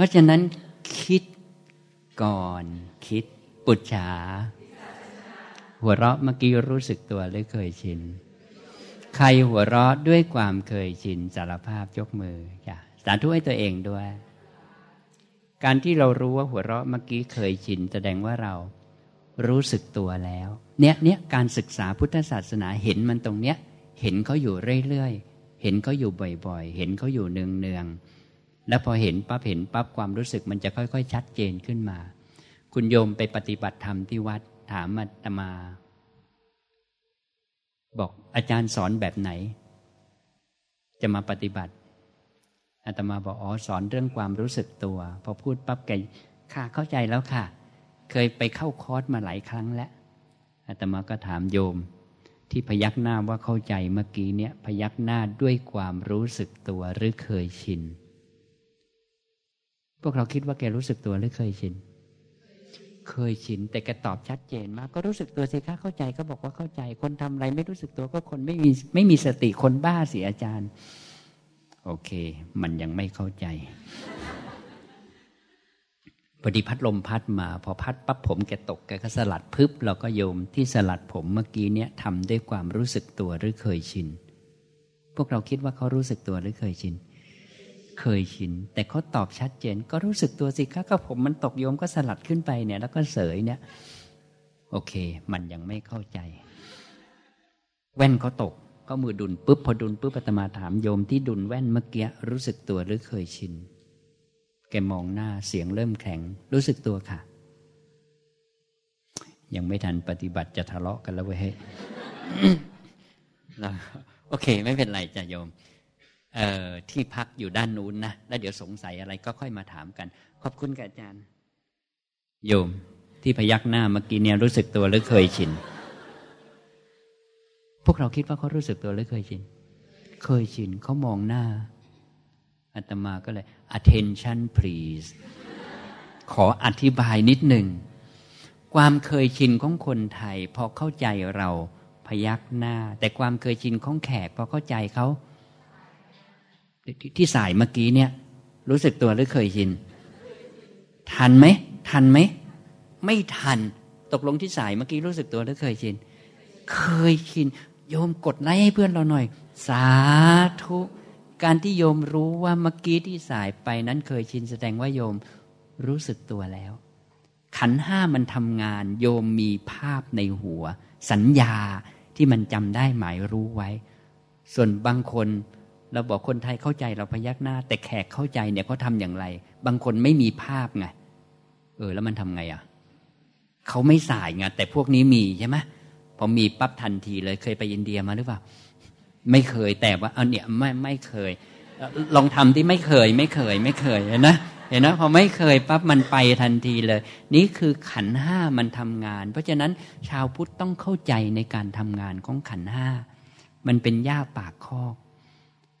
ราะฉะนั้นคิดก่อนคิดปุจฉา หัวเราะเมื่อกี้รู้สึกตัวหรือเคยชิน ใครหัวเราะด้วยความเคยชินสารภาพยกมือจ้ะสาธุให้ตัวเองด้วย การที่เรารู้ว่าหัวเราะเมื่อกี้เคยชิน แสดงว่าเรารู้สึกตัวแล้ว เนี่ยเนี่ยการศึกษาพุทธศาสนาเห็นมันตรงเนี้ย เห็นเขาอยู่เรื่อยๆ เห็นเขาอยู่บ่อยๆ เห็นเขาอยู่เนืองๆ แล้วพอเห็นปั๊บเห็นปั๊บความรู้สึกมันจะค่อย ๆ ชัดเจนขึ้นมา คุณโยมไปปฏิบัติธรรมที่วัดถามอาตมา บอกอาจารย์สอนแบบไหน จะมาปฏิบัติอาตมาบอกอ๋อสอนเรื่องความรู้สึกตัว พอพูดปั๊บแกค่ะเข้าใจแล้วค่ะ เคยไปเข้าคอร์สมาหลายครั้งแล้วอาตมาก็ถามโยม ที่พยักหน้าว่าเข้าใจเมื่อกี้เนี่ย พยักหน้าด้วยความรู้สึกตัวหรือเคยชิน พวกเราคิดว่าแกรู้สึกตัวหรือเคยชิน เคยชิน แต่แกตอบชัดเจนมาก ก็รู้สึกตัวสิคะเข้าใจก็บอกว่าเข้าใจ คนทำอะไรไม่รู้สึกตัวก็คนไม่มีไม่มีสติคนบ้าสิอาจารย์ โอเค มันยังไม่เข้าใจพอดีพัดลมพัดมา พอพัดปั๊บผมแกตกแกก็สลัดพึบเราก็โยมที่สลัดผมเมื่อกี้เนี้ยทำด้วยความรู้สึกตัวหรือเคยชิน พวกเราคิดว่าเขารู้สึกตัวหรือเคยชิน เคยชิน แต่เขาตอบชัดเจน ก็รู้สึกตัวสิคะก็ผมมันตกโยมก็สลัดขึ้นไปเนี่ย แล้วก็เสยเนี่ย โอเค มันยังไม่เข้าใจ แว่นเขาตก ก็มือดุนปุ๊บพอดุนปุ๊บอาตมาถามโยมที่ดุนแว่นเมื่อกี้รู้สึกตัวหรือเคยชิน แกมองหน้าเสียงเริ่มแข็ง รู้สึกตัวค่ะ ยังไม่ทันปฏิบัติจะทะเลาะกันแล้วเว้ยโอเค ไม่เป็นไรจ้ะโยม ที่พักอยู่ด้านนู้นนะ แล้วเดี๋ยวสงสัยอะไรก็ค่อยมาถามกัน ขอบคุณกับอาจารย์ โยม ที่พยักหน้าเมื่อกี้เนี่ยรู้สึกตัวหรือเคยชิน พวกเราคิดว่าเขารู้สึกตัวหรือเคยชิน เคยชินเขามองหน้าอาตมาก็เลย attention please ขออธิบายนิดหนึ่ง ความเคยชินของคนไทย พอเข้าใจเราพยักหน้า แต่ความเคยชินของแขก พอเข้าใจเขา ที่สายเมื่อกี้เนี่ย รู้สึกตัวหรือเคยชิน ทันไหม ทันไหม ไม่ทัน ตกลงที่สายเมื่อกี้รู้สึกตัวหรือเคยชิน เคยชิน โยมกดไลค์ให้เพื่อนเราหน่อย สาธุ การที่โยมรู้ว่าเมื่อกี้ที่สายไปนั้นเคยชิน แสดงว่าโยมรู้สึกตัวแล้ว ขันห้ามันทำงาน โยมมีภาพในหัว สัญญาที่มันจำได้หมายรู้ไว้ ส่วนบางคน เราบอกคนไทยเข้าใจเราพยักหน้า แต่แขกเข้าใจเนี่ยเขาทำอย่างไร บางคนไม่มีภาพไงเออ แล้วมันทำไงอะเขาไม่สายไงแต่พวกนี้มีใช่ไหมพอมีปั๊บทันทีเลยเคยไปอินเดียมาหรือเปล่าไม่เคยแต่ว่าเอาเนี่ยไม่ไม่เคย ลองทำที่ไม่เคย ไม่เคย ไม่เคยเห็นนะเห็นนะพอไม่เคยปั๊บมันไปทันทีเลย นี่คือขันห้ามันทำงาน เพราะฉะนั้นชาวพุทธต้องเข้าใจในการทำงานของขันห้ามันเป็นหญ้าปากคอก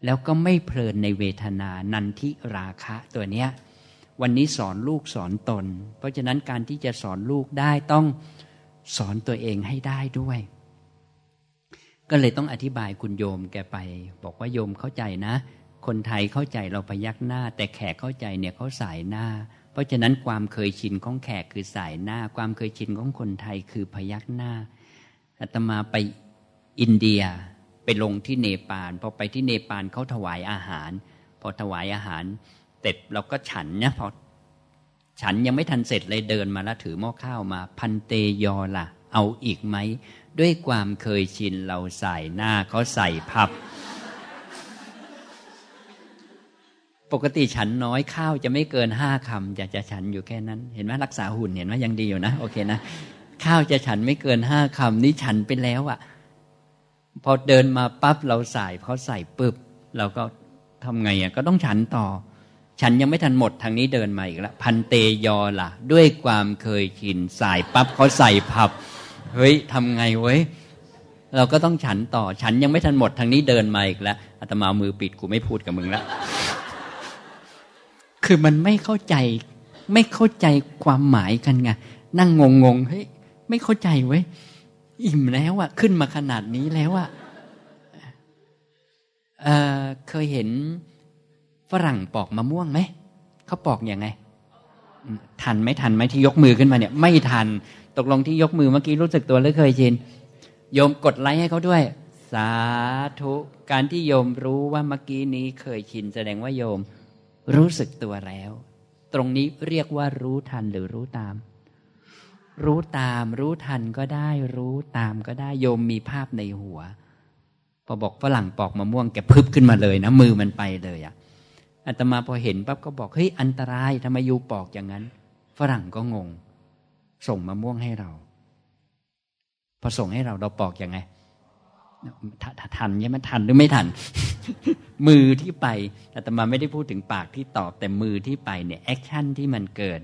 แล้วก็ไม่เพลินในเวทนานันทิราคะตัวเนี้ยวันนี้สอนลูกสอนตน เพราะฉะนั้นการที่จะสอนลูกได้ต้องสอนตัวเองให้ได้ด้วย ก็เลยต้องอธิบายคุณโยมแกไป บอกว่าโยมเข้าใจนะ คนไทยเข้าใจเราพยักหน้า แต่แขกเข้าใจเนี่ยเขาสายหน้า เพราะฉะนั้นความเคยชินของแขกคือสายหน้า ความเคยชินของคนไทยคือพยักหน้าอาตมาไปอินเดีย ไปลงที่เนปาลพอไปที่เนปาลเขาถวายอาหาร พอถวายอาหารเสร็จเราก็ฉันนี่ยพอฉันยังไม่ทันเสร็จเลยเดินมาแล้วถือหม้อข้าวมา พันเตยอละเอาอีกไหม ด้วยความเคยชินเราใส่หน้าเขาใส่พับ ปกติฉันน้อยข้าวจะไม่เกินห้าคำจะจะฉันอยู่แค่นั้น เห็นไหมรักษาหุ่นเห็นไหมยังดีอยู่นะ โอเคนะ ข้าวจะฉันไม่เกินห้าคำนี่ฉันไปแล้วอะ่ะ พอเดินมาปั๊บเราใส่เขาใส่ปุ๊บเราก็ทำไงอะก็ต้องฉันต่อ ฉันยังไม่ทันหมดทางนี้เดินมาอีกแล้วพันเตยอล่ะ ด้วยความเคยชินใส่ปั๊บเขาใส่ผับ เฮ้ยทำไงเว้ยเราก็ต้องฉันต่อ ฉันยังไม่ทันหมดทางนี้เดินมาอีกแล้วอาตมามือปิดกูไม่พูดกับมึงแล้วคือมันไม่เข้าใจ ไม่เข้าใจความหมายกันไงนั่งงงๆเฮ้ยไม่เข้าใจเว้ย อิ่มแล้วอะขึ้นมาขนาดนี้แล้วอะเเคยเห็นฝรั่งปอกมะม่วงไหมเขาปอกอยังไง ทันไม่ทันไหมที่ยกมือขึ้นมาเนี่ย ไม่ทันตกลงที่ยกมือเมื่อกี้รู้สึกตัวหรือเคยชินโยมกดไลค์ให้เขาด้วย สาธุการที่โยมรู้ว่าเมื่อกี้นี้เคยชินแสดงว่าโยมรู้สึกตัวแล้ว ตรงนี้เรียกว่ารู้ทันหรือรู้ตาม รู้ตาม รู้ทันก็ได้ รู้ตามก็ได้โยมมีภาพในหัว พอบอกฝรั่งปอกมะม่วงแกพึบขึ้นมาเลยนะมือมันไปเลยอะอาตมาพอเห็นปั๊บก็บอกเฮ้ยอันตรายทำไมยูปอกอย่างนั้น ฝรั่งก็งง ส่งมะม่วงให้เรา พอส่งให้เราเราปอกอยังไงทันใช่ไหมทันหรือไม่ทัน มือที่ไปอาตมาไม่ได้พูดถึงปากที่ตอบแต่มือที่ไปเนี่ยแอคชั่นที่มันเกิด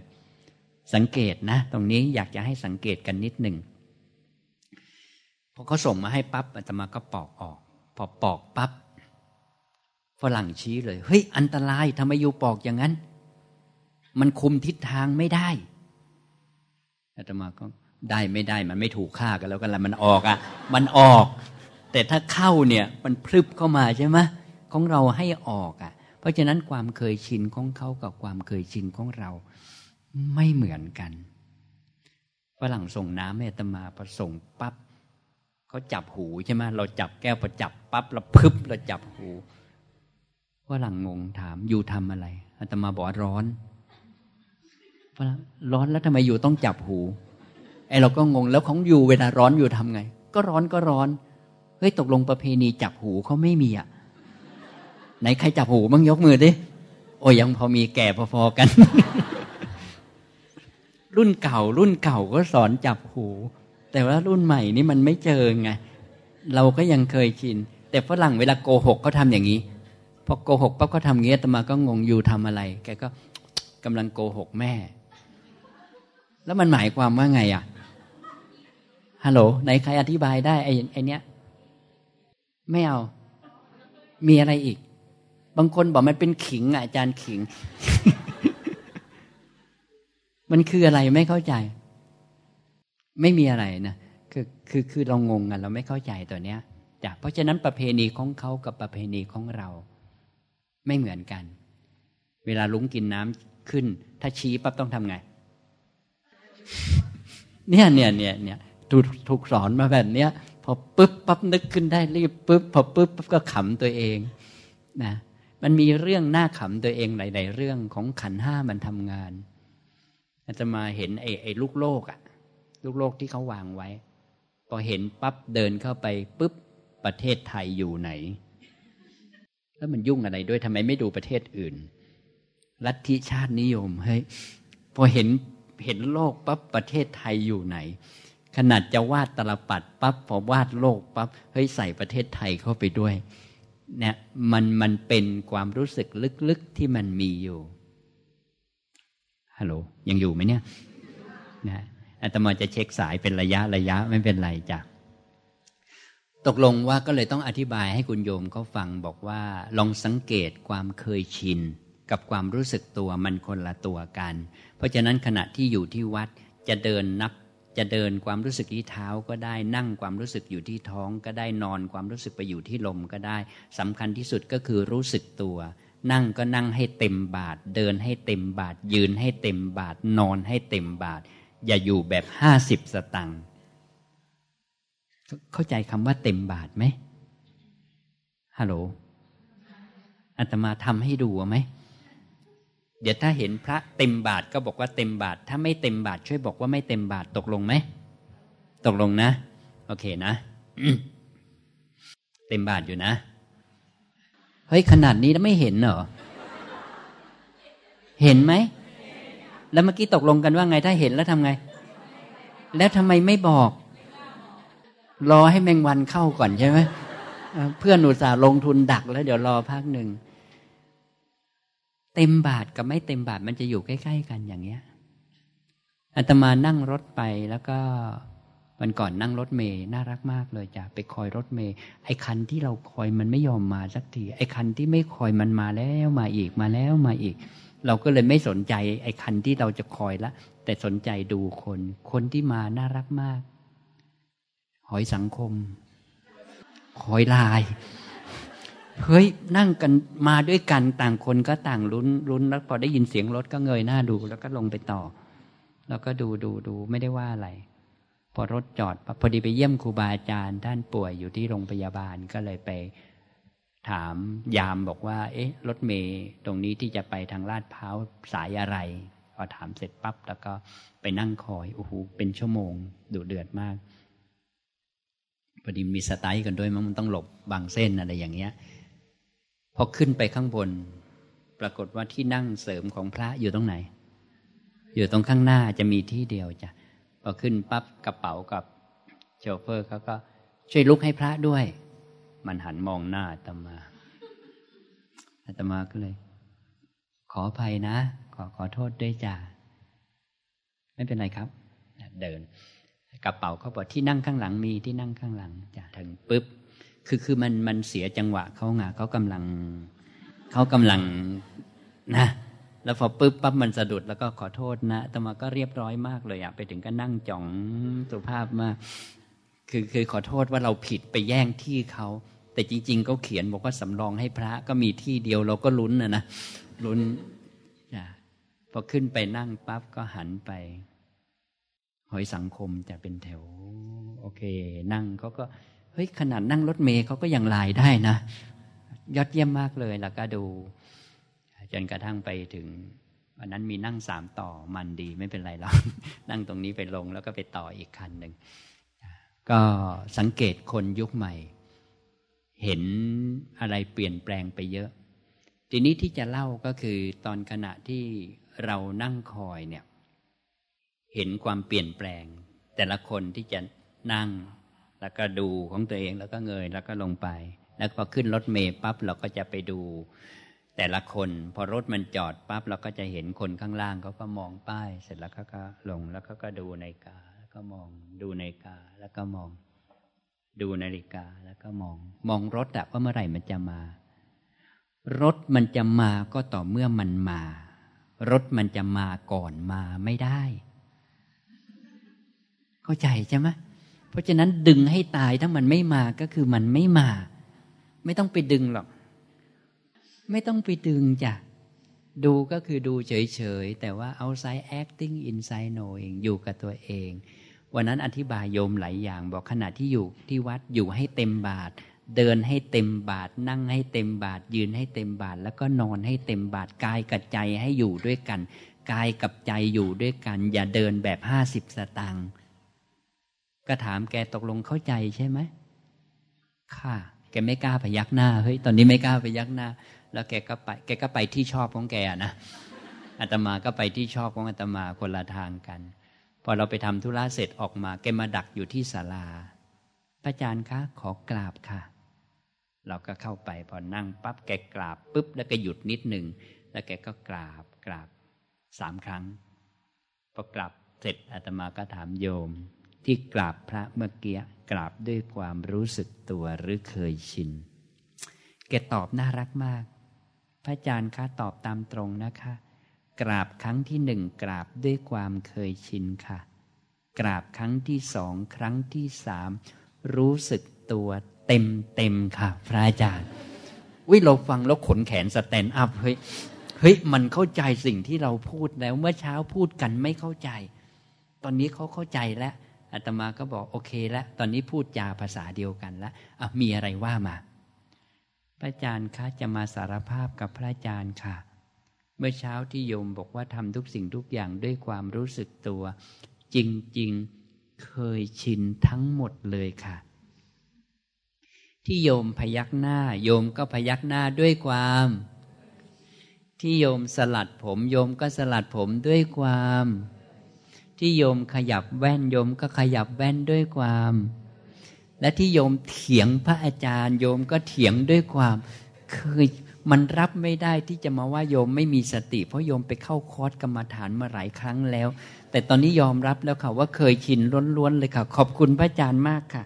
สังเกตนะ ตรงนี้อยากจะให้สังเกตกันนิดหนึ่งพอเขาส่งมาให้ปั๊บอาตมาก็ปอกออก พอปอกปั๊บฝรั่งชี้เลย เฮ้ย อันตรายทำไมอยู่ปอกอย่างนั้น มันคุมทิศทางไม่ได้อาตมาก็ได้ไม่ได้ มันไม่ถูกค่ากันแล้วกันละมันออกอะ่ะ มันออก แต่ถ้าเข้าเนี่ย มันพลึบเข้ามาใช่ไหมของเราให้ออกอะ่ะ เพราะฉะนั้นความเคยชินของเขากับความเคยชินของเรา ไม่เหมือนกันฝรั่งส่งน้ำให้อาตมาพอส่งปั๊บเขาจับหูใช่ไหมเราจับแก้วพอจับปั๊บเราพึบเราจับหูว่าหลังงงถามอยู่ทำอะไรอาตมาบอกร้อนร้อนแล้วทำไมอยู่ต้องจับหูไอเราก็งงแล้วของอยู่เวลาร้อนอยู่ทำไง ก็ร้อนก็ร้อนเฮ้ยตกลงประเพณีจับหูเขาไม่มีอะไหนใครจับหูบ้างยกมือดิโอ้ยยังพอมีแก่พอๆกัน รุ่นเก่า รุ่นเก่าก็สอนจับหู แต่ว่ารุ่นใหม่นี่มันไม่เจอไงเราก็ยังเคยชิน แต่ฝรั่งเวลาโกหกเขาทำอย่างนี้พอโกหกปั๊บก็ทำเงี้ยตมาก็งงอยู่ทำอะไร แกก็กำลังโกหกแม่ แล้วมันหมายความว่าไงอะฮัลโหลไหนใครอธิบายได้ไอ้ไอ้นี้ไม่เอา มีอะไรอีก บางคนบอกมันเป็นขิงอะอาจารย์ขิง มันคืออะไรไม่เข้าใจ ไม่มีอะไรนะคือคือคือเรางงกันเราไม่เข้าใจตัวเนี้ยจ้ะเพราะฉะนั้นประเพณีของเขากับประเพณีของเรา ไม่เหมือนกัน เวลาลุงกินน้ำขึ้น ถ้าชี้ปั๊บต้องทำไง เนี่ยเนี่ยเนี่ยเนี่ยถูกถูกสอนมาแบบเนี้ยพอปุ๊บปั๊บนึกขึ้นได้รีบปุ๊บพอปุ๊บปั๊บก็ขำตัวเองนะมันมีเรื่องน่าขำตัวเองหลาย ๆ เรื่องของขันห้ามันทำงาน อาจะมาเห็นไอ้ไอ้ลูกโลกอะลูกโลกที่เขาวางไว้ พอเห็นปั๊บเดินเข้าไปปุ๊บประเทศไทยอยู่ไหน แล้วมันยุ่งอะไรด้วยทำไมไม่ดูประเทศอื่น ลัทธิชาตินิยมเฮ้ยพอเห็นเห็นโลกปั๊บประเทศไทยอยู่ไหน ขนาดจะวาดตลปัดปั๊บพอวาดโลกปั๊บเฮ้ยใส่ประเทศไทยเข้าไปด้วยเนี่ยมันมันเป็นความรู้สึกลึกๆที่มันมีอยู่ ฮัลโหลยังอยู่ไหมเนี่ยนะอาตมาจะเช็คสายเป็นระยะระยะไม่เป็นไรจ้ะตกลงว่าก็เลยต้องอธิบายให้คุณโยมเขาฟังบอกว่า ลองสังเกตความเคยชิน กับความรู้สึกตัวมันคนละตัวกัน เพราะฉะนั้นขณะที่อยู่ที่วัดจะเดินนับจะเดินความรู้สึกที่เท้าก็ได้นั่งความรู้สึกอยู่ที่ท้องก็ได้นอนความรู้สึกไปอยู่ที่ลมก็ได้สำคัญที่สุดก็คือรู้สึกตัว นั่งก็นั่งให้เต็มบาท เดินให้เต็มบาท ยืนให้เต็มบาท นอนให้เต็มบาท อย่าอยู่แบบห้าสิบสตังค์เข้าใจคำว่าเต็มบาทไหมฮัลโหลอาตมาทำให้ดูไหมเดี๋ยวถ้าเห็นพระเต็มบาทก็บอกว่าเต็มบาท ถ้าไม่เต็มบาท ช่วยบอกว่าไม่เต็มบาทตกลงไหมตกลงนะ โอเคนะเต็มบาทอยู่นะ เฮ้ยขนาดนี้แล้วไม่เห็นเหรอ เห็นไหม แล้วเมื่อกี้ตกลงกันว่าไงถ้าเห็นแล้วทำไง แล้วทำไมไม่บอก รอให้แมงวันเข้าก่อนใช่ไหมเพื่อนอุตส่าห์ลงทุนดักแล้ว เดี๋ยวรอพักหนึ่ง เต็มบาทกับไม่เต็มบาทมันจะอยู่ใกล้ ๆ กันอย่างเงี้ยอาตมานั่งรถไปแล้วก็ วันก่อนนั่งรถเมย์น่ารักมากเลยจ้ะไปคอยรถเมย์ไอ้คันที่เราคอยมันไม่ยอมมาสักทีไอ้คันที่ไม่คอยมันมาแล้วมาอีกมาแล้วมาอีก เราก็เลยไม่สนใจไอ้คันที่เราจะคอยละ แต่สนใจดูคน คนที่มาน่ารักมาก หอยสังคม หอยลายเฮ้ยนั่งกันมาด้วยกันต่างคนก็ต่างลุ้นลุ้นแล้วพอได้ยินเสียงรถก็เงยหน้าดู แล้วก็ลงไปต่อ แล้วก็ดูดูดูไม่ได้ว่าอะไร พอรถจอดพอดีไปเยี่ยมครูบาอาจารย์ ท่านป่วยอยู่ที่โรงพยาบาลก็เลยไปถามยามบอกว่า เอ๊ะ รถเมย์ตรงนี้ที่จะไปทางลาดพร้าวสายอะไรพอถามเสร็จปั๊บแล้วก็ไปนั่งคอยโอ้โหเป็นชั่วโมงดุเดือดมากพอดีมีสไตล์กันด้วยมันต้องหลบบางเส้นอะไรอย่างเงี้ยพอขึ้นไปข้างบน ปรากฏว่าที่นั่งเสริมของพระอยู่ตรงไหน อยู่ตรงข้างหน้าจะมีที่เดียวจ้ะ พอขึ้นปั๊บกระเป๋ากับโชเฟอร์เขาก็ช่วยลุกให้พระด้วย มันหันมองหน้าอาตมาอาตมาก็เลย ขออภัยนะ ขอขอโทษด้วยจ้ะไม่เป็นไรครับเดิน กระเป๋าเขาบอกที่นั่งข้างหลังมีที่นั่งข้างหลังจ้ะถึงปุ๊บคือคือมันมันเสียจังหวะเขาไงเขากำลังเขากำลังนะ แล้วพอปุ๊บปั๊บมันสะดุดแล้วก็ขอโทษนะแต่มาก็เรียบร้อยมากเลยอะไปถึงก็นั่งจ่องสุภาพมาก คือคือขอโทษว่าเราผิดไปแย่งที่เขาแต่จริงๆเขาเขียนบอกว่าสำรองให้พระก็มีที่เดียวเราก็ลุ้นนะนะลุ้นจ้ะพอขึ้นไปนั่งปั๊บก็หันไป หอยสังคมจะเป็นแถว โอเค นั่งเขาก็เฮ้ยขนาดนั่งรถเมย์เขาก็ยังลายได้นะ ยอดเยี่ยมมากเลยแล้วก็ดู จนกระทั่งไปถึงวันนั้นมีนั่งสามต่อมันดีไม่เป็นไรหรอกนั่งตรงนี้ไปลงแล้วก็ไปต่ออีกคันหนึ่งก็สังเกตคนยุคใหม่ เห็นอะไรเปลี่ยนแปลงไปเยอะ ทีนี้ที่จะเล่าก็คือตอนขณะที่เรานั่งคอยเนี่ย เห็นความเปลี่ยนแปลง แต่ละคนที่จะนั่ง แล้วก็ดูของตัวเองแล้วก็เงยแล้วก็ลงไป แล้วพอขึ้นรถเมย์ปั๊บเราก็จะไปดู แต่ละคน พอรถมันจอดปั๊บเราก็จะเห็นคนข้างล่างเขาก็มองป้าย เสร็จแล้วเขาก็ลงแล้วเขาก็ดูนาฬิกา แล้วก็มองดูนาฬิกาแล้วก็มอง ดูนาฬิกาแล้วก็มอง มองรถอะว่าเมื่อไหร่มันจะมา รถมันจะมาก็ต่อเมื่อมันมา รถมันจะมาก่อนมาไม่ได้ เข้าใจใช่ไหมเพราะฉะนั้นดึงให้ตายถ้ามันไม่มาก็คือมันไม่มา ไม่ต้องไปดึงหรอก ไม่ต้องไปดึงจ้ะ ดูก็คือดูเฉยๆ แต่ว่า outside acting inside knowing อยู่กับตัวเอง วันนั้นอธิบายโยมหลายอย่าง บอกขณะที่อยู่ที่วัดอยู่ให้เต็มบาท เดินให้เต็มบาท นั่งให้เต็มบาท ยืนให้เต็มบาท แล้วก็นอนให้เต็มบาท กายกับใจให้อยู่ด้วยกัน กายกับใจอยู่ด้วยกัน อย่าเดินแบบห้าสิบสตางค์ก็ถามแกตกลงเข้าใจใช่ไหมค่ะ แกไม่กล้าพยักหน้า เฮ้ย ตอนนี้ไม่กล้าพยักหน้า แล้วแกก็ไป แกก็ไปที่ชอบของแกนะอาตมาก็ไปที่ชอบของอาตมาคนละทางกัน พอเราไปทำธุระเสร็จออกมา แกมาดักอยู่ที่ศาลาพระอาจารย์คะขอกราบค่ะ เราก็เข้าไปพอนั่งปั๊บแกกราบปุ๊บแล้วก็หยุดนิดหนึ่งแล้วแกก็กราบกราบสามครั้งพอกราบเสร็จอาตมาก็ถามโยม ที่กราบพระเมื่อกี้กราบด้วยความรู้สึกตัวหรือเคยชินแกตอบน่ารักมาก พระอาจารย์คะตอบตามตรงนะคะ กราบครั้งที่หนึ่งกราบด้วยความเคยชินค่ะ กราบครั้งที่สองครั้งที่สามรู้สึกตัวเต็มเต็มค่ะ พระอาจารย์วิเราฟังแล้วขนแขนสแตนอัพเฮ้ยเฮ้ยมันเข้าใจสิ่งที่เราพูดแล้ว เมื่อเช้าพูดกันไม่เข้าใจ ตอนนี้เขาเข้าใจแล้วอาตมาก็บอกโอเคแล้วตอนนี้พูดจาภาษาเดียวกันแล้วมีอะไรว่ามา พระอาจารย์คะจะมาสารภาพกับพระอาจารย์ค่ะ เมื่อเช้าที่โยมบอกว่าทำทุกสิ่งทุกอย่างด้วยความรู้สึกตัว จริงๆเคยชินทั้งหมดเลยค่ะ ที่โยมพยักหน้า โยมก็พยักหน้าด้วยความ ที่โยมสลัดผม โยมก็สลัดผมด้วยความ ที่โยมขยับแว่นโยมก็ขยับแว่นด้วยความ และที่โยมเถียงพระอาจารย์ โยมก็เถียงด้วยความคือมันรับไม่ได้ที่จะมาว่าโยมไม่มีสติ เพราะโยมไปเข้าคอร์สกรรมฐานมาหลายครั้งแล้ว แต่ตอนนี้ยอมรับแล้วค่ะว่าเคยชินล้วนๆเลยค่ะ ขอบคุณพระอาจารย์มากค่ะ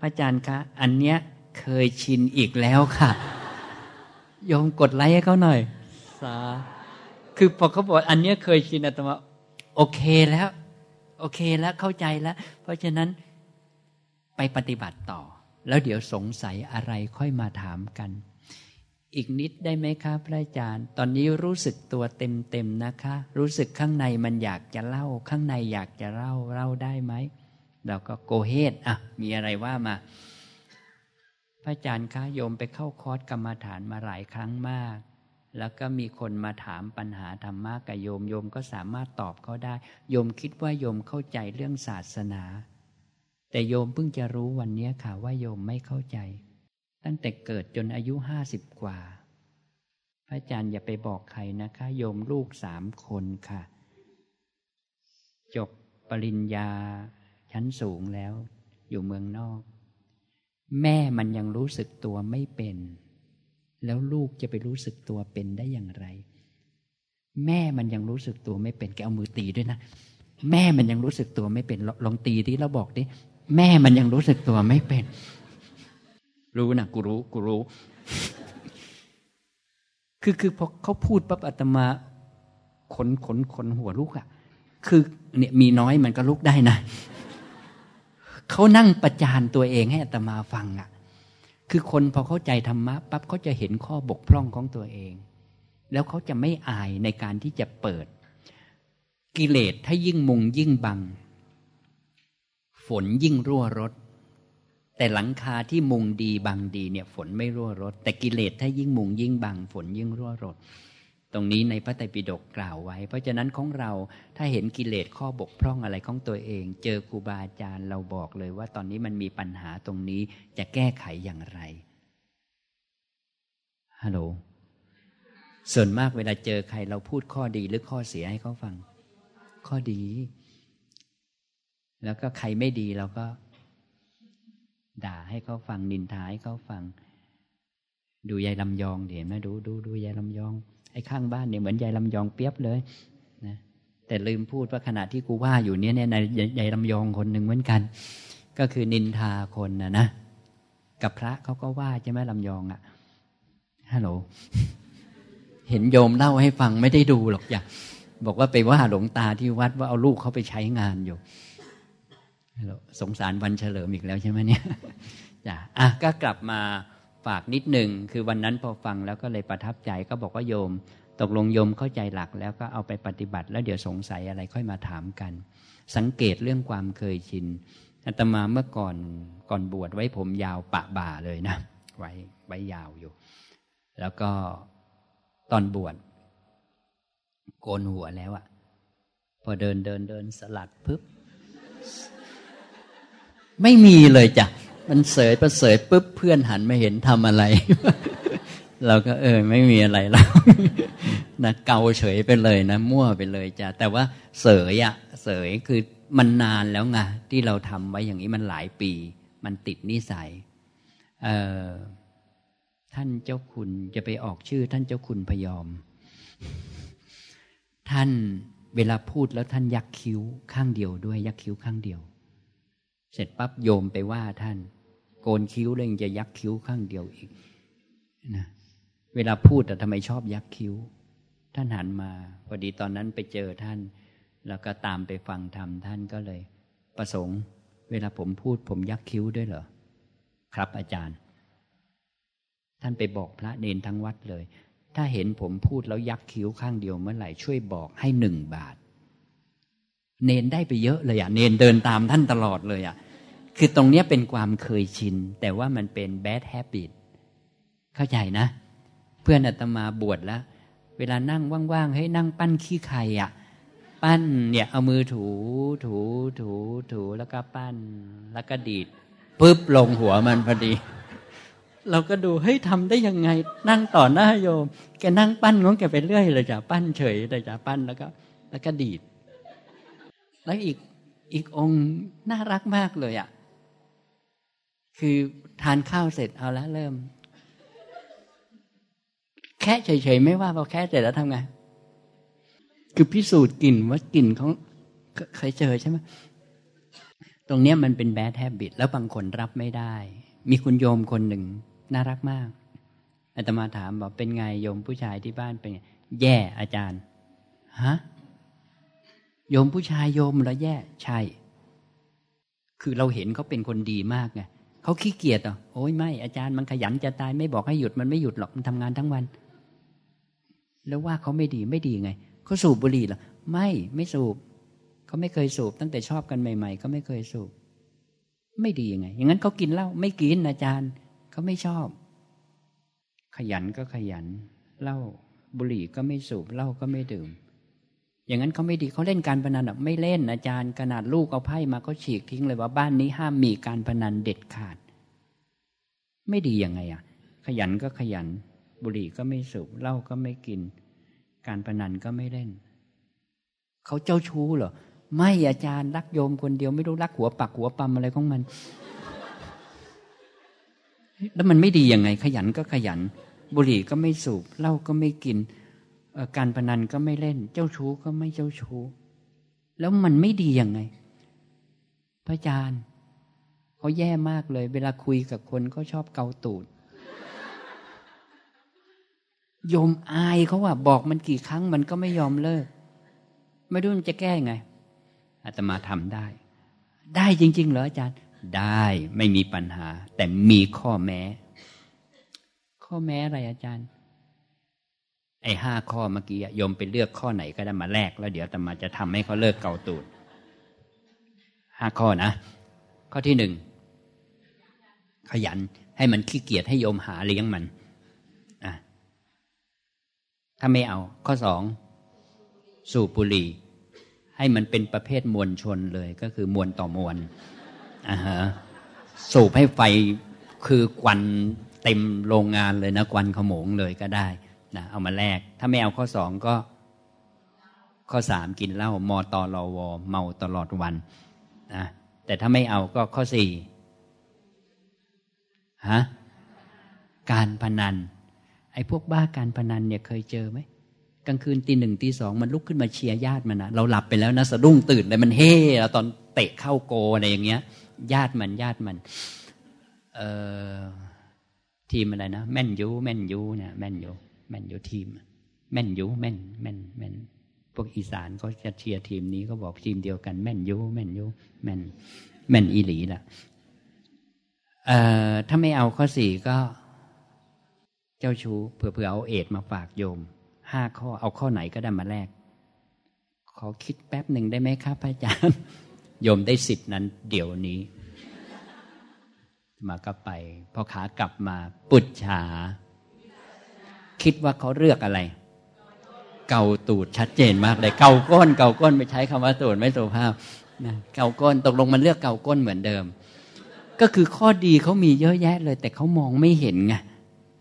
พระอาจารย์คะ อันเนี้ยเคยชินอีกแล้วค่ะโยมกดไลค์ให้เขาหน่อยสาคือพอเขาบอกอันเนี้ยเคยชินอาตมาโอเคแล้ว โอเคแล้วเข้าใจแล้ว เพราะฉะนั้น ไปปฏิบัติต่อ แล้วเดี๋ยวสงสัยอะไรค่อยมาถามกัน อีกนิดได้ไหมคะพระอาจารย์ ตอนนี้รู้สึกตัวเต็มๆนะคะ รู้สึกข้างในมันอยากจะเล่า ข้างในอยากจะเล่าเล่าได้ไหมเราก็โกเฮดอะ มีอะไรว่ามา พระอาจารย์คะโยมไปเข้าคอร์สกรรมฐานมาหลายครั้งมากแล้วก็มีคนมาถามปัญหาธรรมะกับโยมโยมก็สามารถตอบเขาได้ โยมคิดว่าโยมเข้าใจเรื่องศาสนา แต่โยมเพิ่งจะรู้วันนี้ค่ะว่าโยมไม่เข้าใจ ตั้งแต่เกิดจนอายุห้าสิบกว่า พระอาจารย์อย่าไปบอกใครนะคะ โยมลูกสามคนค่ะ จบปริญญาชั้นสูงแล้ว อยู่เมืองนอก แม่มันยังรู้สึกตัวไม่เป็น แล้วลูกจะไปรู้สึกตัวเป็นได้อย่างไร แม่มันยังรู้สึกตัวไม่เป็นแกเอามือตีด้วยนะแม่มันยังรู้สึกตัวไม่เป็นลองตีที่แล้วบอกดิ แม่มันยังรู้สึกตัวไม่เป็น รู้นะกูรู้กูรู้ คือคือพอเขาพูดปั๊บอาตมาขนขนขนหัวลุกอะคือเนี่ยมีน้อยมันก็ลุกได้นะเขานั่งประจานตัวเองให้อาตมาฟังอะ่ะ คือคนพอเข้าใจธรรมะปั๊บเขาจะเห็นข้อบกพร่องของตัวเอง แล้วเขาจะไม่อายในการที่จะเปิด กิเลสถ้ายิ่งมุงยิ่งบัง ฝนยิ่งรั่วรถแต่หลังคาที่มุงดีบังดีเนี่ย ฝนไม่รั่วรถแต่กิเลสถ้ายิ่งมุงยิ่งบัง ฝนยิ่งรั่วรถตรงนี้ในพระไตรปิฎกกล่าวไว้ เพราะฉะนั้นของเราถ้าเห็นกิเลสข้อบกพร่องอะไรของตัวเอง เจอครูบาอาจารย์เราบอกเลยว่าตอนนี้มันมีปัญหาตรงนี้จะแก้ไขอย่างไรฮัลโหลส่วนมากเวลาเจอใครเราพูดข้อดีหรือข้อเสียให้เขาฟัง ข้อดี แล้วก็ใครไม่ดีเราก็ ด่าให้เขาฟังนินทาให้เขาฟัง ดูยายลำยองเห็นไหมดูดูดูยายลำยอง ไอ้ข้างบ้านเนี่ยเหมือนยายลำยองเปียบเลยนะแต่ลืมพูดว่าขณะที่กูว่าอยู่เนี่ยในยายลำยองคนหนึ่งเหมือนกัน ก็คือนินทาคนนะนะกับพระเขาก็ว่าใช่ไหมลำยองอะ่ะฮัลโหลเห็นโยมเล่าให้ฟังไม่ได้ดูหรอกอย่าบอกว่าไปว่าหลวงตาที่วัดว่าเอาลูกเขาไปใช้งานอยู่ สงสารวันเฉลิมอีกแล้วใช่ไหมเนี่ยจ้ะอะก็กลับมาฝากนิดหนึ่งคือวันนั้นพอฟังแล้วก็เลยประทับใจก็บอกว่าโยม ตกลงโยมเข้าใจหลักแล้วก็เอาไปปฏิบัติ แล้วเดี๋ยวสงสัยอะไรค่อยมาถามกัน สังเกตเรื่องความเคยชินอาตมาเมื่อก่อนก่อนบวชไว้ผมยาวปะบ่าเลยนะ ไว้ไว้ยาวอยู่ แล้วก็ตอนบวชโกนหัวแล้วอะพอเดินเดินเดินสลัดปึ๊บ ไม่มีเลยจ้ะมันเสยประเสยปุ๊บเพื่อนหันมาเห็นทำอะไร เราก็เออไม่มีอะไรแล้วนะเกาเฉยไปเลยนะ มั่วไปเลยจ้ะแต่ว่าเสยอะเสยคือมันนานแล้วไงที่เราทำไว้อย่างนี้มันหลายปี มันติดนิสัยเออท่านเจ้าคุณจะไปออกชื่อ ท่านเจ้าคุณพยอม ท่านเวลาพูดแล้วท่านยักคิ้วข้างเดียวด้วย ยักคิ้วข้างเดียว เสร็จปั๊บโยมไปว่าท่าน โกนคิ้วแล้วยังจะยักคิ้วข้างเดียวอีกนะเวลาพูดแต่ทำไมชอบยักคิ้ว ท่านหันมาพอดีตอนนั้นไปเจอท่าน แล้วก็ตามไปฟังธรรมท่านก็เลย ประสงค์ เวลาผมพูดผมยักคิ้วด้วยเหรอครับอาจารย์ ท่านไปบอกพระเนนทั้งวัดเลย ถ้าเห็นผมพูดแล้วยักคิ้วข้างเดียวเมื่อไหร่ช่วยบอกให้หนึ่งบาท เนนได้ไปเยอะเลยอะ เนนเดินตามท่านตลอดเลยอะ คือตรงนี้เป็นความเคยชิน แต่ว่ามันเป็น bad habit เข้าใจนะ เพื่อนอาตมาบวชแล้ว เวลานั่งว่างๆให้นั่งปั้นขี้ไข่อะปั้นเนี่ยเอามือถูถูถูถูแล้วก็ปั้น แล้วก็ดีดปุ๊บลงหัวมันพอดี เราก็ดูเฮ้ยทำได้ยังไง นั่งต่อหน้าโยม แกนั่งปั้นของแกไปเรื่อยเลยจ้ะปั้นเฉยเลยจ้ะปั้นแล้วก็ แล้วก็ดีด แล้วอีกอีกองค์น่ารักมากเลยอะ่ะ คือทานข้าวเสร็จเอาแล้วเริ่ม แค่เฉยๆไม่ว่าพอแค่เสร็จแล้วทำไง คือพิสูจน์กลิ่นว่ากลิ่นของเคยเจอใช่ไหมตรงนี้มันเป็นแบดแฮบิตแล้วบางคนรับไม่ได้ มีคุณโยมคนหนึ่ง น่ารักมากอาตมาถามบอกเป็นไงโยมผู้ชายที่บ้านเป็นไงแย่อาจารย์ ฮะ โยมผู้ชายโยมล้วแย่ใช่ คือเราเห็นเขาเป็นคนดีมากไงเขาขี้เกียจอะโอ้ยไม่อาจารย์มันขยันจะตายไม่บอกให้หยุดมันไม่หยุดหรอกมันทำงานทั้งวัน แล้วว่าเขาไม่ดีไม่ดีไงเขาสูบบุหรี่หรอไม่ไม่สูบเขาไม่เคยสูบ ตั้งแต่ชอบกันใหม่ ๆ ก็ไม่เคยสูบ ไม่ดียังไง อย่างนั้นเขากินเหล้าไม่กินอาจารย์เขาไม่ชอบ ขยันก็ขยันเหล้าบุหรี่ก็ไม่สูบเหล้าก็ไม่ดื่ม อย่างนั้นเขาไม่ดีเขาเล่นการพนันไม่เล่นอาจารย์ขนาดลูกเอาไพ่มาเขาฉีกทิ้งเลยว่าบ้านนี้ห้ามมีการพนันเด็ดขาด ไม่ดียังไงอะ ขยันก็ขยัน บุหรี่ก็ไม่สูบเหล้าก็ไม่กิน การพนันก็ไม่เล่นเขาเจ้าชู้เหรอไม่อาจารย์รักโยมคนเดียวไม่รู้รักหัวปักหัวปั๊มอะไรของมัน แล้วมันไม่ดียังไง ขยันก็ขยัน บุหรี่ก็ไม่สูบเหล้าก็ไม่กิน การพนันก็ไม่เล่น เจ้าชู้ก็ไม่เจ้าชู้ แล้วมันไม่ดียังไง พระอาจารย์เขาแย่มากเลย เวลาคุยกับคนก็ชอบเกาตูดโยมอายเขาว่าบอกมันกี่ครั้งมันก็ไม่ยอมเลิก ไม่รู้มันจะแก้ไงอาตมาทำได้ ได้จริง ๆ เหรออาจารย์ ได้ไม่มีปัญหา แต่มีข้อแม้ ข้อแม้อะไรอาจารย์ ไอ้ห้าข้อเมื่อกี้โยมไปเลือกข้อไหนก็ได้มาแลกแล้วเดี๋ยวอาตมาจะทำให้เขาเลิกเกาตูดห้าข้อนะ ข้อที่หนึ่งขยันให้มันขี้เกียจให้โยมหาเลี้ยงมันอะถ้าไม่เอา ข้อสองสูบบุหรี่ ให้มันเป็นประเภทมวลชนเลยก็คือมวลต่อมวลอ่าฮะสูบให้ไฟคือควันเต็มโรงงานเลยนะควันขโมงเลยก็ได้ นะเอามาแลกถ้าไม่เอาข้อสองก็ ข้อสามกินเหล้ามอตอรอวอเมาตลอดวันนะแต่ถ้าไม่เอาก็ข้อสี่ฮะการพนัน ไอ้พวกบ้าการพนันเนี่ยเคยเจอไหมกลางคืนตีหนึ่งตีสองมันลุกขึ้นมาเชียร์ญาติมันนะเราหลับไปแล้วนะสะดุ้งตื่นเลยมันเฮ่เราตอนเตะเข้าโกอะไรอย่างเงี้ย ญาติมันญาติมัน เอ่อทีมอะไรนะ แม่นยูแม่นยูเนี่ยแม่นยู แมนยูทีม แมนยูแมนแมนแมนพวกอีสานเขาจะเชียร์ทีมนี้ก็บอกทีมเดียวกันแมนยูแมนยูแมนแมนอีหลีล่ะเอ่อถ้าไม่เอาข้อสี่ก็ เจ้าชู้เผื่อเผื่อเอาเอ็ดมาฝากโยมห้าข้อเอาข้อไหนก็ได้มาแลกขอคิดแป๊บหนึ่งได้ไหมครับพระอาจารย์โยมได้สิทธินั้นเดี๋ยวนี้ มาก็ไปพอขากลับมาปุจฉา คิดว่าเขาเลือกอะไร เกาตูดชัดเจนมากเลยเกาก้นเกาก้นไม่ใช้คำว่าตูดไม่สุภาพนะเกาก้นตกลงมันเลือกเกาก้นเหมือนเดิม ก็คือข้อดีเขามีเยอะแยะเลย แต่เขามองไม่เห็นไง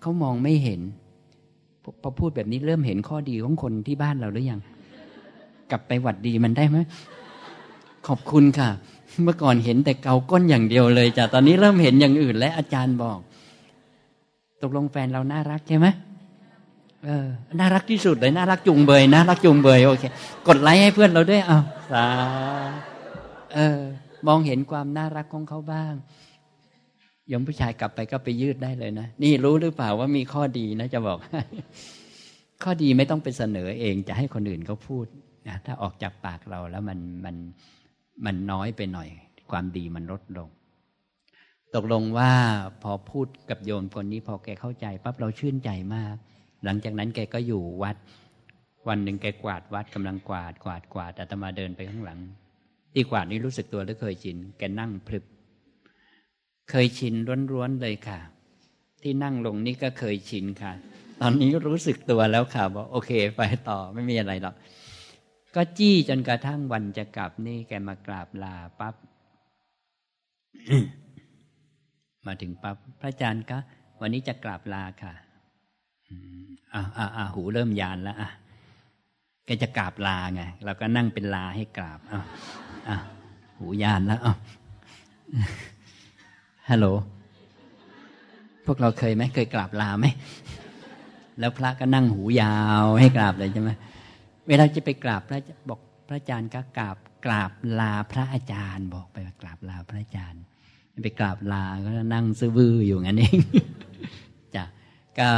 เขามองไม่เห็นพอพูดแบบนี้เริ่มเห็นข้อดีของคนที่บ้านเราหรือยัง กลับไปหวัดดีมันได้ไหมขอบคุณค่ะ เมื่อก่อนเห็นแต่เกาก้นอย่างเดียวเลยจ้ะตอนนี้เริ่มเห็นอย่างอื่น และอาจารย์บอก ตกลงแฟนเราน่ารักใช่ไหม เออน่ารักที่สุดเลยน่ารักจุงเบยน่ารักจุงเบยโอเค กดไลค์ให้เพื่อนเราด้วยเอาสาเออ มองเห็นความน่ารักของเขาบ้างยมผู้ชายกลับไปก็ไปยืดได้เลยนะ นี่รู้หรือเปล่าว่ามีข้อดีนะจะบอก ข้อดีไม่ต้องไปเสนอเองจะให้คนอื่นเขาพูดนะถ้าออกจากปากเราแล้วมันมันมันน้อยไปหน่อย ความดีมันลดลง ตกลงว่าพอพูดกับโยมคนนี้พอแกเข้าใจปั๊บเราชื่นใจมาก หลังจากนั้นแกก็อยู่วัด วันหนึ่งแกกวาดวัดกำลังกวาดกวาดกวาดอาตมาเดินไปข้างหลัง ที่กวาดนี้รู้สึกตัวหรือเคยชิน แกนั่งพลึบ เคยชินร้วนๆเลยค่ะ ที่นั่งลงนี่ก็เคยชินค่ะ ตอนนี้รู้สึกตัวแล้วค่ะบอกโอเค ไปต่อไม่มีอะไรหรอกก็จี้จนกระทั่งวันจะกลับนี่แกมากราบลาปับ๊บมาถึงปับ๊บพระอาจารย์ก็วันนี้จะกราบลาค่ะ อ่าอ่าอ่าหูเริ่มยานแล้วอะแกจะกราบลาไงเราก็นั่งเป็นลาให้กราบอะอะหูยานแล้วอะฮัลโหลพวกเราเคยไหมเคยกราบลาไหมแล้วพระก็นั่งหูยาวให้กราบเลยใช่ไหมเวลาจะไปกราบพระบอกพระอาจารย์ก็กราบกราบลาพระอาจารย์ บอกไปกราบลาพระอาจารย์ ไปกราบลาก็นั่งซื่อออยู่งั้นเองจ้ ก็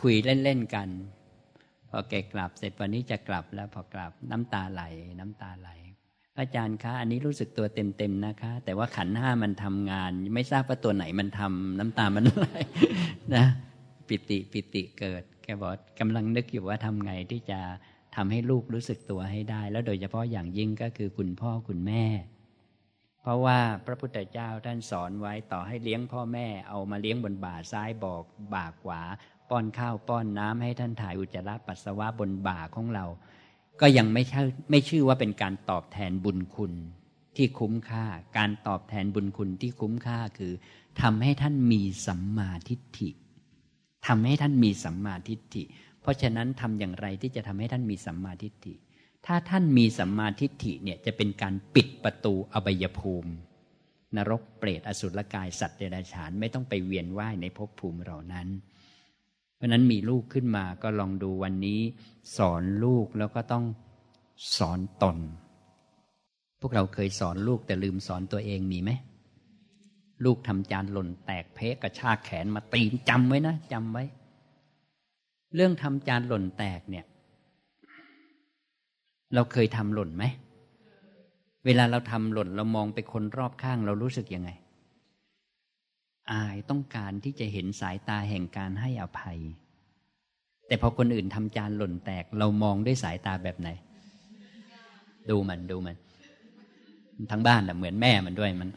คุยเล่นๆกัน พอแกกลับเสร็จวันนี้จะกลับแล้วพอกลับน้ำตาไหล น้ำตาไหลอาจารย์คะอันนี้รู้สึกตัวเต็มๆนะคะ แต่ว่าขันห้ามันทำงาน ไม่ทราบว่าตัวไหนมันทำน้ำตามันไหลนะปิติปิติเกิด แกบอกกำลังนึกอยู่ว่าทำไงที่จะทำให้ลูกรู้สึกตัวให้ได้ แล้วโดยเฉพาะอย่างยิ่งก็คือคุณพ่อคุณแม่ เพราะว่าพระพุทธเจ้าท่านสอนไว้ต่อให้เลี้ยงพ่อแม่เอามาเลี้ยงบนบ่าซ้ายบอกบ่าขวา ป้อนข้าวป้อนน้ำให้ท่านถ่ายอุจจาระปัสสาวะบนบ่าของเรา ก็ยังไม่ใช่ไม่ชื่อว่าเป็นการตอบแทนบุญคุณที่คุ้มค่า การตอบแทนบุญคุณที่คุ้มค่าคือทำให้ท่านมีสัมมาทิฏฐิทำให้ท่านมีสัมมาทิฏฐิ เพราะฉะนั้นทำอย่างไรที่จะทำให้ท่านมีสัมมาทิฏฐิ ถ้าท่านมีสัมมาทิฏฐิเนี่ยจะเป็นการปิดประตูอบายภูมิ นรกเปรตอสุรกายสัตว์เดรัจฉานไม่ต้องไปเวียนว่ายในภพภูมิเหล่านั้น เพราะนั้นมีลูกขึ้นมาก็ลองดูวันนี้ สอนลูกแล้วก็ต้องสอนตน พวกเราเคยสอนลูกแต่ลืมสอนตัวเองมีไหมลูกทำจานหล่นแตกเพกกระชากแขนมาตีนจำไว้นะจำไว้ เรื่องทำจานหล่นแตกเนี่ย เราเคยทำหล่นไหม เวลาเราทำหล่นเรามองไปคนรอบข้างเรารู้สึกยังไง อายต้องการที่จะเห็นสายตาแห่งการให้อภัย แต่พอคนอื่นทำจานหล่นแตก เรามองด้วยสายตาแบบไหน ดูมันดูมัน ทั้งบ้านเหมือนแม่มันด้วยมัน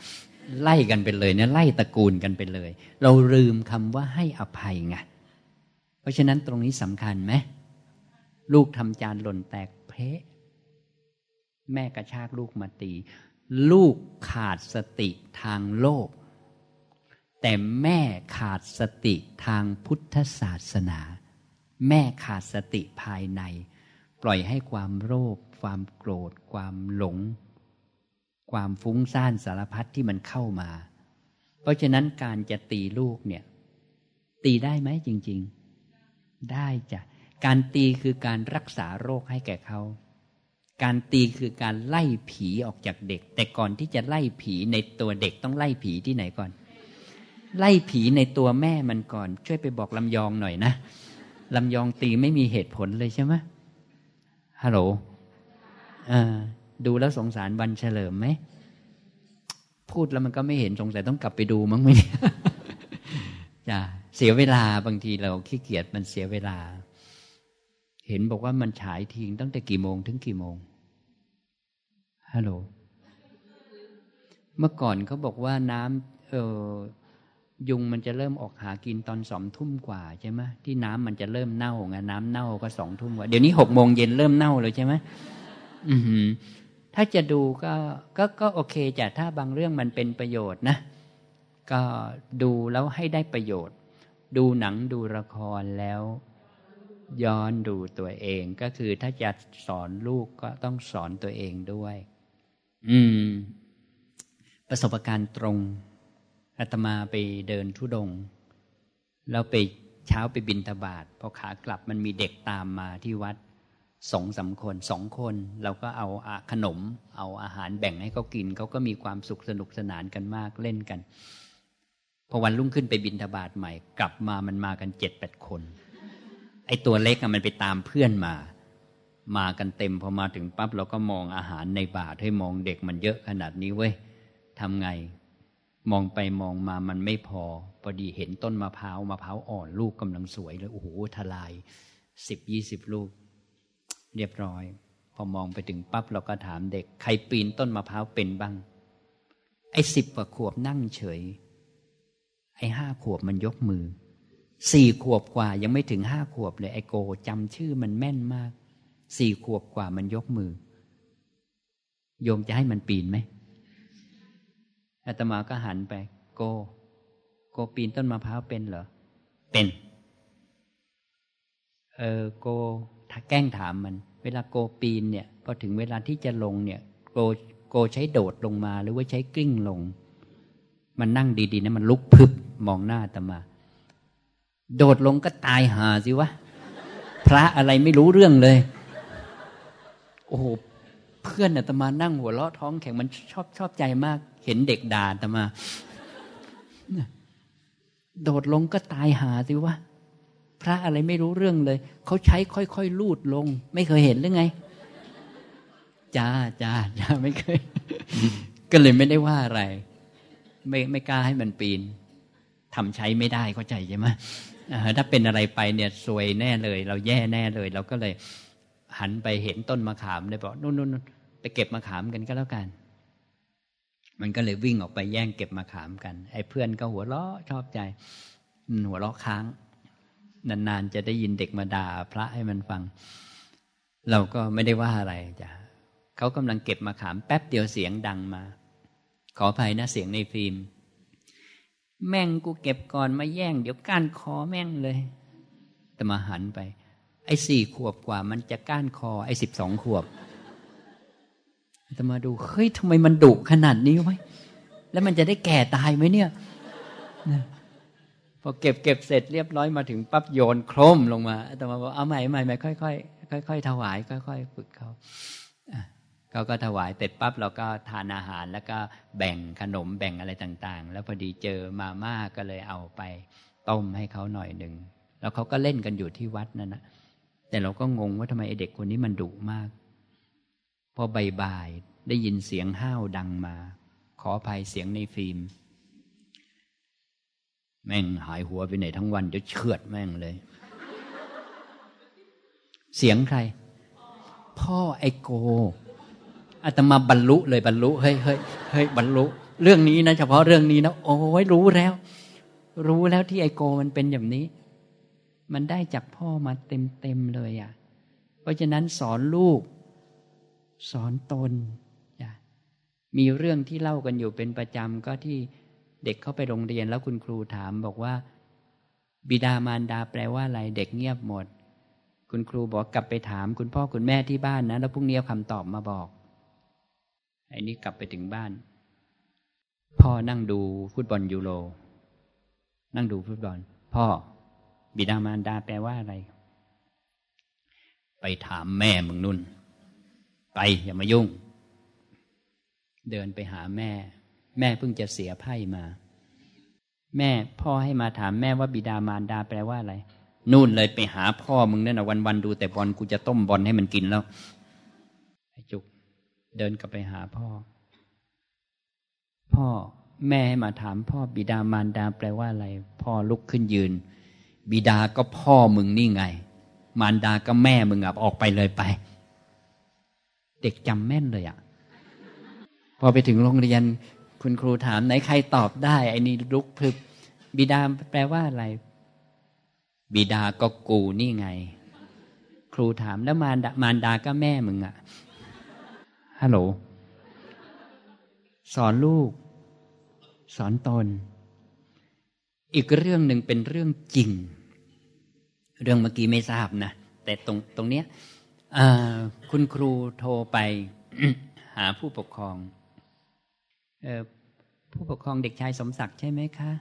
ไล่กันไปเลยเนี่ยไล่ตระกูลกันไปเลย เราลืมคำว่าให้อภัยไงเพราะฉะนั้นตรงนี้สำคัญไหมลูกทำจานหล่นแตกเพะ แม่กระชากลูกมาตี ลูกขาดสติทางโลก แต่แม่ขาดสติทางพุทธศาสนา แม่ขาดสติภายใน ปล่อยให้ความโลภความโกรธ ความหลง ความฟุ้งซ่านสารพัดที่มันเข้ามา เพราะฉะนั้นการจะตีลูกเนี่ย ตีได้ไหมจริง ๆ ได้จ้ะการตีคือการรักษาโรคให้แก่เขา การตีคือการไล่ผีออกจากเด็ก แต่ก่อนที่จะไล่ผีในตัวเด็กต้องไล่ผีที่ไหนก่อน ไล่ผีในตัวแม่มันก่อน ช่วยไปบอกลำยองหน่อยนะลำยองตีไม่มีเหตุผลเลยใช่ไหมฮัลโหลดูแล้วสงสารวันเฉลิมไหม พูดแล้วมันก็ไม่เห็นสงสัยต้องกลับไปดูมั้งไหมจ้ะเสียเวลาบางทีเราขี้เกียจมันเสียเวลา เห็นบอกว่ามันฉายทิ้งตั้งแต่กี่โมงถึงกี่โมง ฮัลโหล เมื่อก่อนเขาบอกว่าน้ำเออยุงมันจะเริ่มออกหากินตอนสองทุ่มกว่าใช่ไหมที่น้ำมันจะเริ่มเน่าไงน้ำเน่าก็สองทุ่มกว่า เดี๋ยวนี้หกโมงเย็นเริ่มเน่าเลยใช่ไหมอืมถ้าจะดูก็ก็ก็โอเคจ้ะถ้าบางเรื่องมันเป็นประโยชน์นะ ก็ดูแล้วให้ได้ประโยชน์ ดูหนังดูละครแล้ว ย้อนดูตัวเองก็คือถ้าจะสอนลูกก็ต้องสอนตัวเองด้วย อืม ประสบการณ์ตรงอาตมาไปเดินทุดง แล้วไปเช้าไปบินทบาทพอขากลับมันมีเด็กตามมาที่วัดสองสาคนสองคน เราก็เอาอขนม เอาอาหารแบ่งให้เขากินเขาก็มีความสุขสนุกสนานกันมากเล่นกันพอวันรุ่งขึ้นไปบินทบาทใหม่ กลับมามันมากันเจ็ดแปดคน ไอ้ตัวเล็กมันไปตามเพื่อนมา มากันเต็มพอมาถึงปั๊บเราก็มองอาหารในบาทให้มองเด็กมันเยอะขนาดนี้เว้ยทำไง มองไปมองมามันไม่พอ พอดีเห็นต้นมะพร้าวมะพร้าวอ่อนลูกกำลังสวยเลยโอ้โหทลายสิบยี่สิบลูก เรียบร้อย พอมองไปถึงปั๊บเราก็ถามเด็ก ใครปีนต้นมะพร้าวเป็นบ้าง ไอ้สิบกว่าขวบนั่งเฉย ไอ้ห้าขวบมันยกมือสี่ขวบกว่ายังไม่ถึงห้าขวบเลยไอโกจำชื่อมันแม่นมาก สี่ขวบกว่ามันยกมือ โยมจะให้มันปีนไหมอาตมาก็หันไป โก โกปีนต้นมะพร้าวเป็นเหรอ เป็น เออโกถ้าแกล้งถามมัน เวลาโกปีนเนี่ย พอถึงเวลาที่จะลงเนี่ย โกโกใช้โดดลงมา หรือว่าใช้กลิ้งลง มันนั่งดีๆนะมันลุกพึบมองหน้าอาตมา โดดลงก็ตายหาสิวะ พระอะไรไม่รู้เรื่องเลย โอ้โหเพื่อนอาตมานั่งหัวเราะท้องแข็งมันชอบชอบใจมาก เห็นเด็กด่าแต่มา โดดลงก็ตายหาสิวะพระอะไรไม่รู้เรื่องเลย เขาใช้ค่อยๆลูดลง ไม่เคยเห็นหรือไงจ้าจ้าจ้าไม่เคย ก็เลยไม่ได้ว่าอะไร ไม่ไม่กล้าให้มันปีนทำใช้ไม่ได้เข้าใจใช่ไหมถ้าเป็นอะไรไปเนี่ยซวยแน่เลย เราแย่แน่เลย เราก็เลย หันไปเห็นต้นมะขามเลยบอกนู่นนู่นไปเก็บมะขามกันก็แล้วกัน มันก็เลยวิ่งออกไปแย่งเก็บมะขามกัน ไอ้เพื่อนก็หัวเราะชอบใจหัวเราะค้าง นานๆจะได้ยินเด็กมาด่าพระให้มันฟัง เราก็ไม่ได้ว่าอะไรจ้ะเขากำลังเก็บมะขามแป๊บเดียวเสียงดังมา ขออภัยนะเสียงในฟิล์มแม่งกูเก็บก่อนมาแย่ง เดี๋ยวก้านคอแม่งเลยแต่มาหันไป ไอ้สี่ขวบกว่า มันจะก้านคอ ไอ้สิบสองขวบแต่มาดูเฮ้ยทำไมมันดุขนาดนี้วะแล้วมันจะได้แก่ตายไหมเนี่ยพอเก็บเก็บเสร็จเรียบร้อยมาถึงปั๊บโยนโครมลงมาแต่มาบอกเอาใหม่ใหม่ใหม่ค่อยค่อยค่อยๆถวายค่อยๆฝึกเขาเขาก็ถวายเสร็จปั๊บเราก็ทานอาหารแล้วก็แบ่งขนมแบ่งอะไรต่างๆ แล้วพอดีเจอมาม่าก็เลยเอาไปต้มให้เขาหน่อยหนึ่งแล้วเขาก็เล่นกันอยู่ที่วัดนั่นนะ แต่เราก็งงว่าทำไมไอเด็กคนนี้มันดุมาก พอบ่ายๆได้ยินเสียงห้าวดังมา ขออภัยเสียงในฟิล์ม แม่งหายหัวไปไหนทั้งวันจะเชือดแม่งเลย เสียงใคร พ่อไอโกอาตมาบรรลุเลยบรรลุเฮ้ยเฮ้ยเฮ้ยบรรลุ เรื่องนี้นะเฉพาะเรื่องนี้นะโอ้ยรู้แล้ว รู้แล้วที่ไอโกมันเป็นอย่างนี้ มันได้จากพ่อมาเต็มเต็มเลยอะ เพราะฉะนั้นสอนลูก สอนตนมีเรื่องที่เล่ากันอยู่เป็นประจำก็ที่เด็กเข้าไปโรงเรียนแล้วคุณครูถามบอกว่า บิดามารดาแปลว่าอะไรเด็กเงียบหมด คุณครูบอกกลับไปถามคุณพ่อคุณแม่ที่บ้านนะ แล้วพรุ่งนี้เอาคำตอบมาบอกไอ้นี้กลับไปถึงบ้าน พ่อนั่งดูฟุตบอลยูโร นั่งดูฟุตบอล พ่อ บิดามารดาแปลว่าอะไร ไปถามแม่มึงนุ่น ไปอย่ามายุ่ง เดินไปหาแม่ แม่เพิ่งจะเสียไพ่มา แม่พ่อให้มาถามแม่ว่าบิดามารดาแปลว่าอะไร นู่นเลยไปหาพ่อมึงนั่นนะวันๆดูแต่บอลกูจะต้มบอลให้มันกินแล้วไอ้จุก เดินกลับไปหาพ่อ พ่อแม่ให้มาถามพ่อบิดามารดาแปลว่าอะไร พ่อลุกขึ้นยืน บิดาก็พ่อมึงนี่ไง มารดาก็แม่มึงอะออกไปเลยไป เด็กจำแม่นเลยอะ พอไปถึงโรงเรียน คุณครูถามไหนใครตอบได้ ไอ้นี่ลุกพลึบบิดาแปลว่าอะไร บิดาก็กูนี่ไง ครูถามแล้วมารดามารดาก็แม่มึงอะฮัลโหลสอนลูก สอนตน อีกเรื่องหนึ่งเป็นเรื่องจริง เรื่องเมื่อกี้ไม่ทราบนะ แต่ตรงตรงเนี้ยคุณครูโทรไปหาผู้ปกครองผู้ปกครองเด็กชายสมศักดิ์ใช่ไหมคะ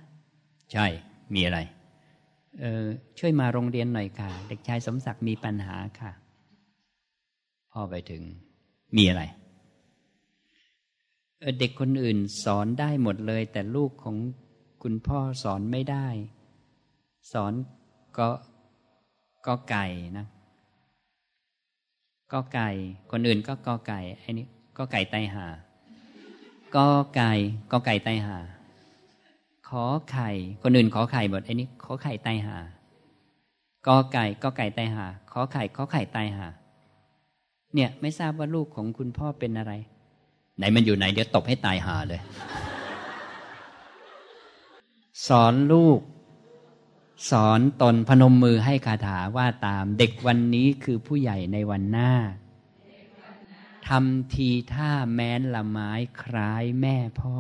ใช่มีอะไรช่วยมาโรงเรียนหน่อยค่ะ เด็กชายสมศักดิ์มีปัญหาค่ะ พ่อไปถึง มีอะไรเด็กคนอื่นสอนได้หมดเลย แต่ลูกของคุณพ่อสอนไม่ได้ สอนก็ ก็ไก่นะก็ไก่ คนอื่นก็กอไก่ไอ้นี่ก็ไก่ไตหาก็ไก่ก็ไก่ไตหา ขอไข่ คนอื่นขอไข่หมดไอ้นี่ขอไข่ไตหากอไก่ก็ไก่ไตหา ขอไข่ขอไข่ไตหา เนี่ยไม่ทราบว่าลูกของคุณพ่อเป็นอะไร ไหนมันอยู่ไหนเดี๋ยวตบให้ตายหาเลย สอนลูก สอนตนพนมมือให้คาถาว่าตามเด็กวันนี้คือผู้ใหญ่ในวันหน้าทำทีท่าแม้นละไม้คล้ายแม่พ่อ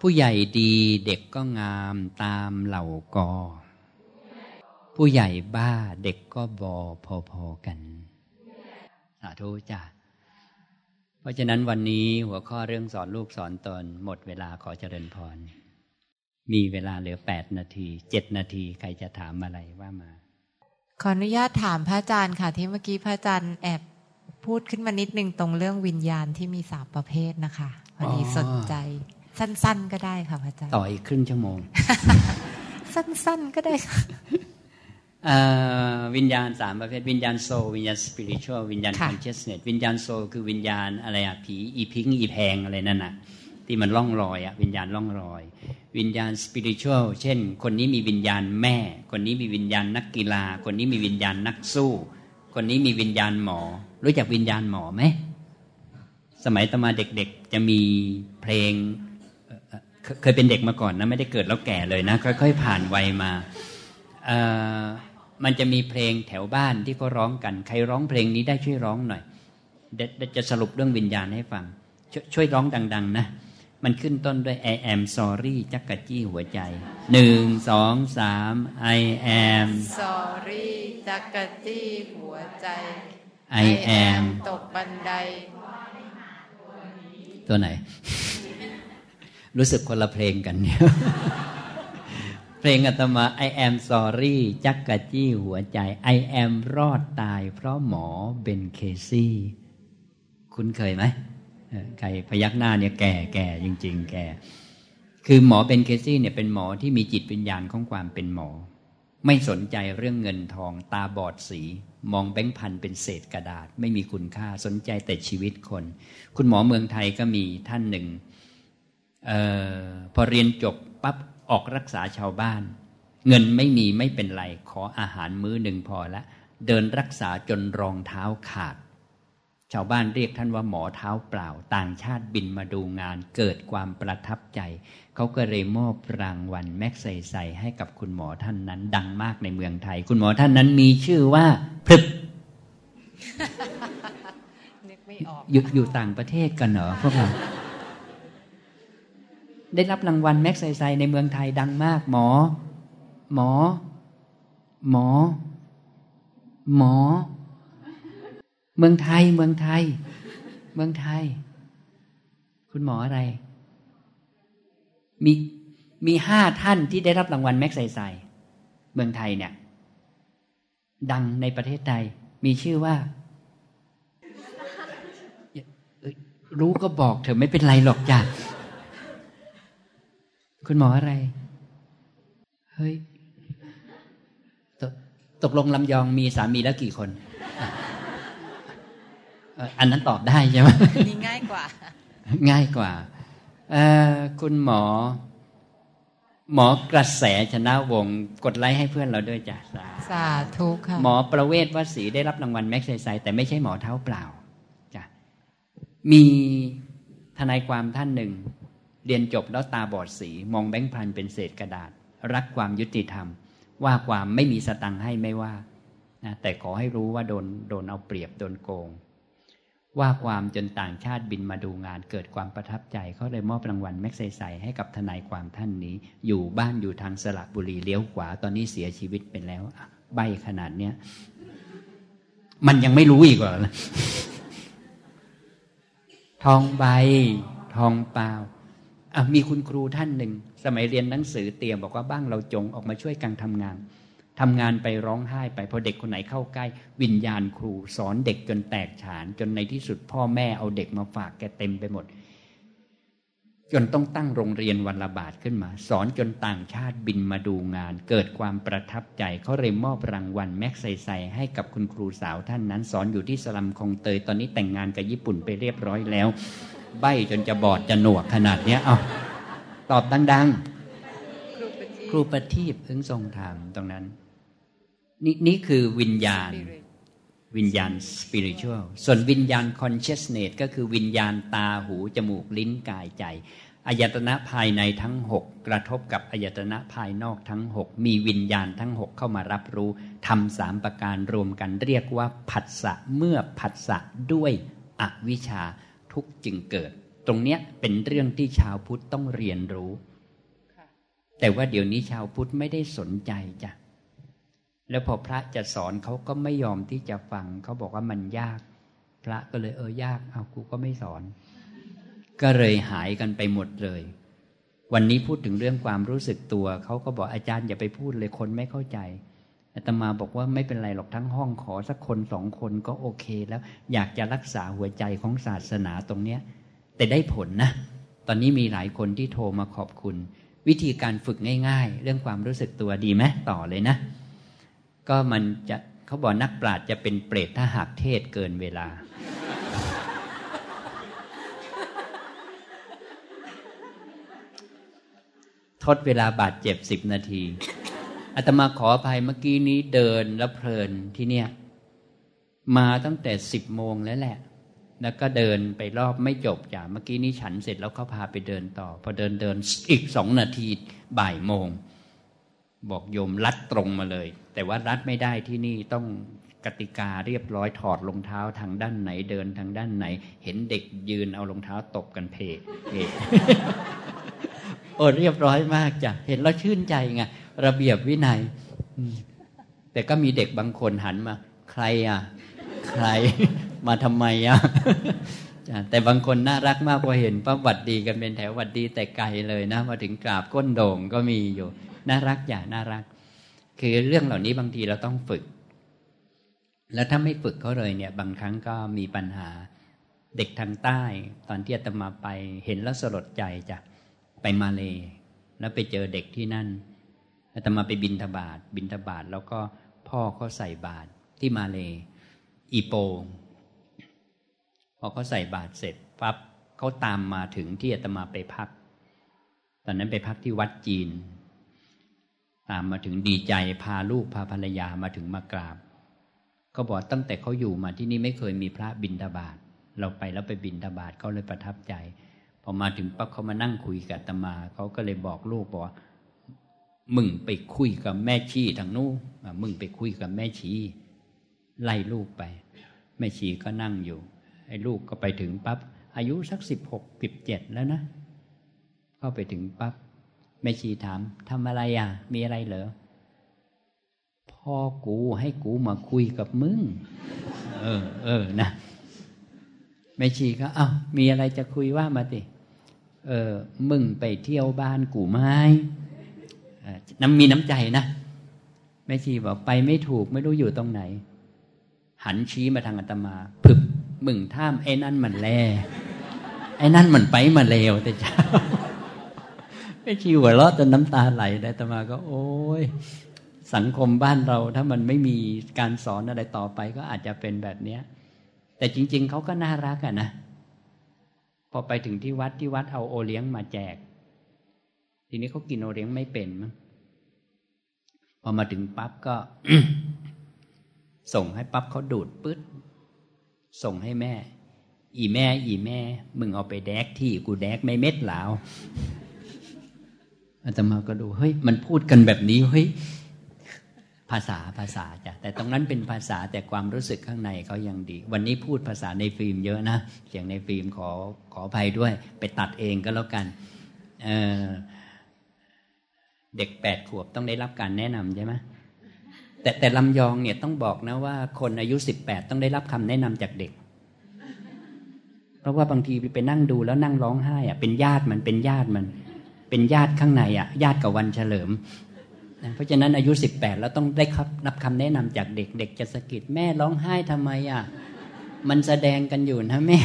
ผู้ใหญ่ดีเด็กก็งามตามเหล่ากอ ผู้ใหญ่บ้าเด็กก็บอพอๆกัน สาธุจ้าเพราะฉะนั้นวันนี้หัวข้อเรื่องสอนลูกสอนตนหมดเวลาขอเจริญพร มีเวลาเหลือแปดนาทีเจ็ดนาทีใครจะถามอะไรว่ามา ขออนุญาตถามพระอาจารย์ค่ะ ที่เมื่อกี้พระอาจารย์แอบพูดขึ้นมานิดนึงตรงเรื่องวิญญาณที่มีสามประเภทนะคะพอดีสนใจสั้น ๆ ก็ได้ค่ะพระอาจารย์ต่ออีกครึ่งชั่วโมง สั้น ๆ ก็ได้ค่ะวิญญาณสามประเภท วิญญาณโซวิญญาณสปิริตชัลวิญญาณคอนเชสเนตวิญญาณโซคือวิญญาณอะไรอะผีอีพิงอีแพงอะไรนั่นน่ะที่มันล่องลอยอะวิญญาณล่องลอย วิญญาณสปิริตชัลเช่น คนนี้มีวิญญาณแม่ คนนี้มีวิญญาณนักกีฬา คนนี้มีวิญญาณนักสู้ คนนี้มีวิญญาณหมอ รู้จักวิญญาณหมอไหมสมัยตมาเด็กๆ จะมีเพลงเคยเป็นเด็กมาก่อนนะไม่ได้เกิดแล้วแก่เลยนะค่อยๆผ่านวัยมามันจะมีเพลงแถวบ้านที่เขาร้องกัน ใครร้องเพลงนี้ได้ช่วยร้องหน่อยเดจะสรุปเรื่องวิญญาณให้ฟังชช่วยร้องดัง ๆ นะ มันขึ้นต้นด้วย I am sorry จักกะจี้หัวใจหนึ่งสองสาม I am sorry จักกะจี้หัวใจ I am ตกบันได ตัวไหน รู้สึกคนละเพลงกันเนี่ยเพลงอาตมา I am sorry จักกะจี้หัวใจ I am รอดตายเพราะหมอเบนเคซี่ คุณเคยไหม ใครพยักหน้าเนี่ยแก่แก่จริง ๆ แก่ คือหมอเบนเคซี่เนี่ยเป็นหมอที่มีจิตวิญญาณของความเป็นหมอ ไม่สนใจเรื่องเงินทองตาบอดสี มองแบงค์พันเป็นเศษกระดาษ ไม่มีคุณค่าสนใจแต่ชีวิตคน คุณหมอเมืองไทยก็มีท่านหนึ่งออพอเรียนจบปั๊บออกรักษาชาวบ้าน เงินไม่มีไม่เป็นไร ขออาหารมื้อหนึ่งพอละ เดินรักษาจนรองเท้าขาด ชาวบ้านเรียกท่านว่าหมอเท้าเปล่า ต่างชาติบินมาดูงาน เกิดความประทับใจ เขาก็เลยมอบรางวัลแม็กไซไซให้กับคุณหมอท่านนั้น ดังมากในเมืองไทย คุณหมอท่านนั้นมีชื่อว่าพรึบนึกไม่ออกอยู่อยู่ต่างประเทศกันเหรอพวกเราได้รับรางวัลแม็กไซไซในเมืองไทยดังมาก หมอ หมอ หมอ หมอ เมืองไทย เมืองไทย เมืองไทย คุณหมออะไร มีมีห้าท่านที่ได้รับรางวัลแม็กไซไซเมืองไทยเนี่ย ดังในประเทศไทย มีชื่อว่า รู้ก็บอกเถอะไม่เป็นไรหรอกจ้ะคุณหมออะไร เฮ้ยตตกลงลำยองมีสามีแล้วกี่คน อันนั้นตอบได้ใช่ไหมนี่ง่ายกว่า ง่ายกว่าคุณหมอ หมอกระแสชนะวง กดไลค์ให้เพื่อนเราด้วยจ้ะสาธุค่ะ หมอประเวศวสีได้รับรางวัลแม็กซ์ไซแต่ไม่ใช่หมอเท้าเปล่าจ้ะมีทนายความท่านหนึ่ง เรียนจบแล้วตาบอดสี มองแบงค์พันเป็นเศษกระดาษ รักความยุติธรรม ว่าความไม่มีสตังค์ให้ไม่ว่านะแต่ขอให้รู้ว่าโดนโดนเอาเปรียบโดนโกง ว่าความจนต่างชาติบินมาดูงาน เกิดความประทับใจเขาเลยมอบรางวัลแม็กไซไซให้กับทนายความท่านนี้ อยู่บ้านอยู่ทางสระบุรีเลี้ยวขวา ตอนนี้เสียชีวิตไปแล้วใบขนาดเนี้ยมันยังไม่รู้อีกเหรอทองใบ ทองเปล่ามีคุณครูท่านหนึ่ง สมัยเรียนหนังสือเตรียมบอกว่าบ้างเราจงออกมาช่วยกันทำงาน ทำงานไปร้องไห้ไปพอเด็กคนไหนเข้าใกล้ วิญญาณครูสอนเด็กจนแตกฉาน จนในที่สุดพ่อแม่เอาเด็กมาฝากแกเต็มไปหมด จนต้องตั้งโรงเรียนวันละบาทขึ้นมา สอนจนต่างชาติบินมาดูงาน เกิดความประทับใจเขาเลยมอบรางวัลแม็กไซไซให้กับคุณครูสาวท่านนั้น สอนอยู่ที่สลัมคงเตยตอนนี้แต่งงานกับญี่ปุ่นไปเรียบร้อยแล้ว ใบจนจะบอดจะหนวกขนาดเนี้ยเอาตอบดัง ๆ ครูประทีปพึงทรงธรรมตรงนั้น นี่นี่คือวิญญาณ วิญญาณสปิริตชัลส่วนวิญญาณคอนเชสเนตก็คือวิญญาณตาหู จมูกลิ้นกายใจอายตนะภายในทั้งหกกระทบกับอายตนะภายนอกทั้งหกมีวิญญาณทั้งหกเข้ามารับรู้ทำสามประการรวมกันเรียกว่าผัสสะเมื่อผัสสะด้วยอวิชชาทุกจึงเกิด ตรงเนี้ยเป็นเรื่องที่ชาวพุทธต้องเรียนรู้ แต่ว่าเดี๋ยวนี้ชาวพุทธไม่ได้สนใจจ้ะ แล้วพอพระจะสอนเขาก็ไม่ยอมที่จะฟังเขาบอกว่ามันยาก พระก็เลยเออยากเอากูก็ไม่สอน ก็เลยหายกันไปหมดเลย วันนี้พูดถึงเรื่องความรู้สึกตัวเขาก็บอกอาจารย์อย่าไปพูดเลยคนไม่เข้าใจอาตมาบอกว่าไม่เป็นไรหรอกทั้งห้องขอสักคนสองคนก็โอเคแล้ว อยากจะรักษาหัวใจของศาสนาตรงเนี้ย แต่ได้ผลนะ ตอนนี้มีหลายคนที่โทรมาขอบคุณ วิธีการฝึกง่าย ๆ เรื่องความรู้สึกตัวดีไหมต่อเลยนะ ก็มันจะเขาบอกนักปราชญ์จะเป็นเปรตถ้าหากเทศเกินเวลา ทดเวลาบาดเจ็บสิบนาทีอาตมาขออภัยเมื่อกี้นี้เดินแล้วเพลินที่เนี่ย มาตั้งแต่สิบโมงแล้วแหละ แล้วก็เดินไปรอบไม่จบจ้ะเมื่อกี้นี้ฉันเสร็จแล้วเขาพาไปเดินต่อ พอเดินเดินอีกสองนาทีบ่ายโมง บอกโยมรัดตรงมาเลย แต่ว่ารัดไม่ได้ที่นี่ต้องกติกาเรียบร้อยถอดรองเท้าทางด้านไหนเดินทางด้านไหน เห็นเด็กยืนเอารองเท้าตบกันเพเพโอ้เรียบร้อยมากจ้ะเห็นแล้วชื่นใจไงระเบียบวินัยแต่ก็มีเด็กบางคนหันมา ใครอะ ใครมาทำไมอะแต่บางคนน่ารักมากพอเห็นปั๊บหวัดดีกันเป็นแถวหวัดดีแต่ไกลเลยนะมาถึงกราบก้นโด่งก็มีอยู่ น่ารักอย่างน่ารัก คือเรื่องเหล่านี้บางทีเราต้องฝึก แล้วถ้าไม่ฝึกเขาเลยเนี่ย บางครั้งก็มีปัญหาเด็กทางใต้ ตอนที่อาตมาไปเห็นแล้วสลดใจจ้ะไปมาเลแล้วไปเจอเด็กที่นั่นอาตมาไปบินทบาทบินทบาทแล้วก็พ่อเขาใส่บาตรที่มาเลอีโปพอเขาใส่บาตรเสร็จปั๊บเขาตามมาถึงที่อาตมาไปพัก ตอนนั้นไปพักที่วัดจีน ตามมาถึงดีใจพาลูกพาภรรยามาถึงมากราบก็บอกตั้งแต่เขาอยู่มาที่นี่ไม่เคยมีพระบินทบาทเราไปแล้วไปบินทบาทเขาเลยประทับใจพอมาถึงปั๊บเขามานั่งคุยกับตมาเขาก็เลยบอกลูกบอกว่ามึงไปคุยกับแม่ชีทางนู้นมึงไปคุยกับแม่ชี ไล่ลูกไป แม่ชีก็นั่งอยู่ไอ้ลูกก็ไปถึงปั๊บอายุสักสิบหกสิบเจ็ดแล้วนะ เข้าไปถึงปั๊บ แม่ชีถามทำอะไรอะ มีอะไรเหรอพ่อกูให้กูมาคุยกับมึง เออ เออนะแม่ชีก็เอ้ามีอะไรจะคุยว่ามาติเออ มึงไปเที่ยวบ้านกูไหมน้ำมีน้ำใจนะแม่ชีบอกไปไม่ถูกไม่รู้อยู่ตรงไหน หันชี้มาทางอาตมาผึบมึงท่ามไอ้นั่นมันแลไอ้นั่นมันไปมาเลวแต่เจ้า แม่ชีหัวเราะจนน้ำตาไหลแต่อาตมาก็โอ้ยสังคมบ้านเราถ้ามันไม่มีการสอนอะไรต่อไปก็อาจจะเป็นแบบเนี้ย แต่จริง ๆเขาก็น่ารักอะนะพอไปถึงที่วัดที่วัดเอาโอเลี้ยงมาแจก ทีนี้เขากินโอเลี้ยงไม่เป็นมั้งพอมาถึงปั๊บก็ ส่งให้ปั๊บเขาดูดปึ๊ดส่งให้แม่ อีแม่ อีแม่ มึงเอาไปแดกที่กูแดกไม่เม็ดหลาว อาตมาก็ดูเฮ้ยมันพูดกันแบบนี้เฮ้ยภาษาภาษาจ้ะแต่ตรงนั้นเป็นภาษาแต่ความรู้สึกข้างในเขายังดี วันนี้พูดภาษาในฟิล์มเยอะนะเสียงในฟิล์มขอขออภัยด้วย ไปตัดเองก็แล้วกันเเด็กแปดขวบต้องได้รับการแนะนำใช่ไหมแต่แต่ลำยองเนี่ยต้องบอกนะว่าคนอายุสิบแปดต้องได้รับคำแนะนำจากเด็ก เพราะว่าบางทีไปนั่งดูแล้วนั่งร้องไห้อะเป็นญาติมันเป็นญาติมัน เป็นญาติข้างในอะญาติกับวันเฉลิมเพราะฉะนั้นอายุสิบแปดแล้วต้องได้ครับรับคำแนะนำจากเด็กเด็กจะสะกิดแม่ร้องไห้ทำไมอะมันแสดงกันอยู่นะแม่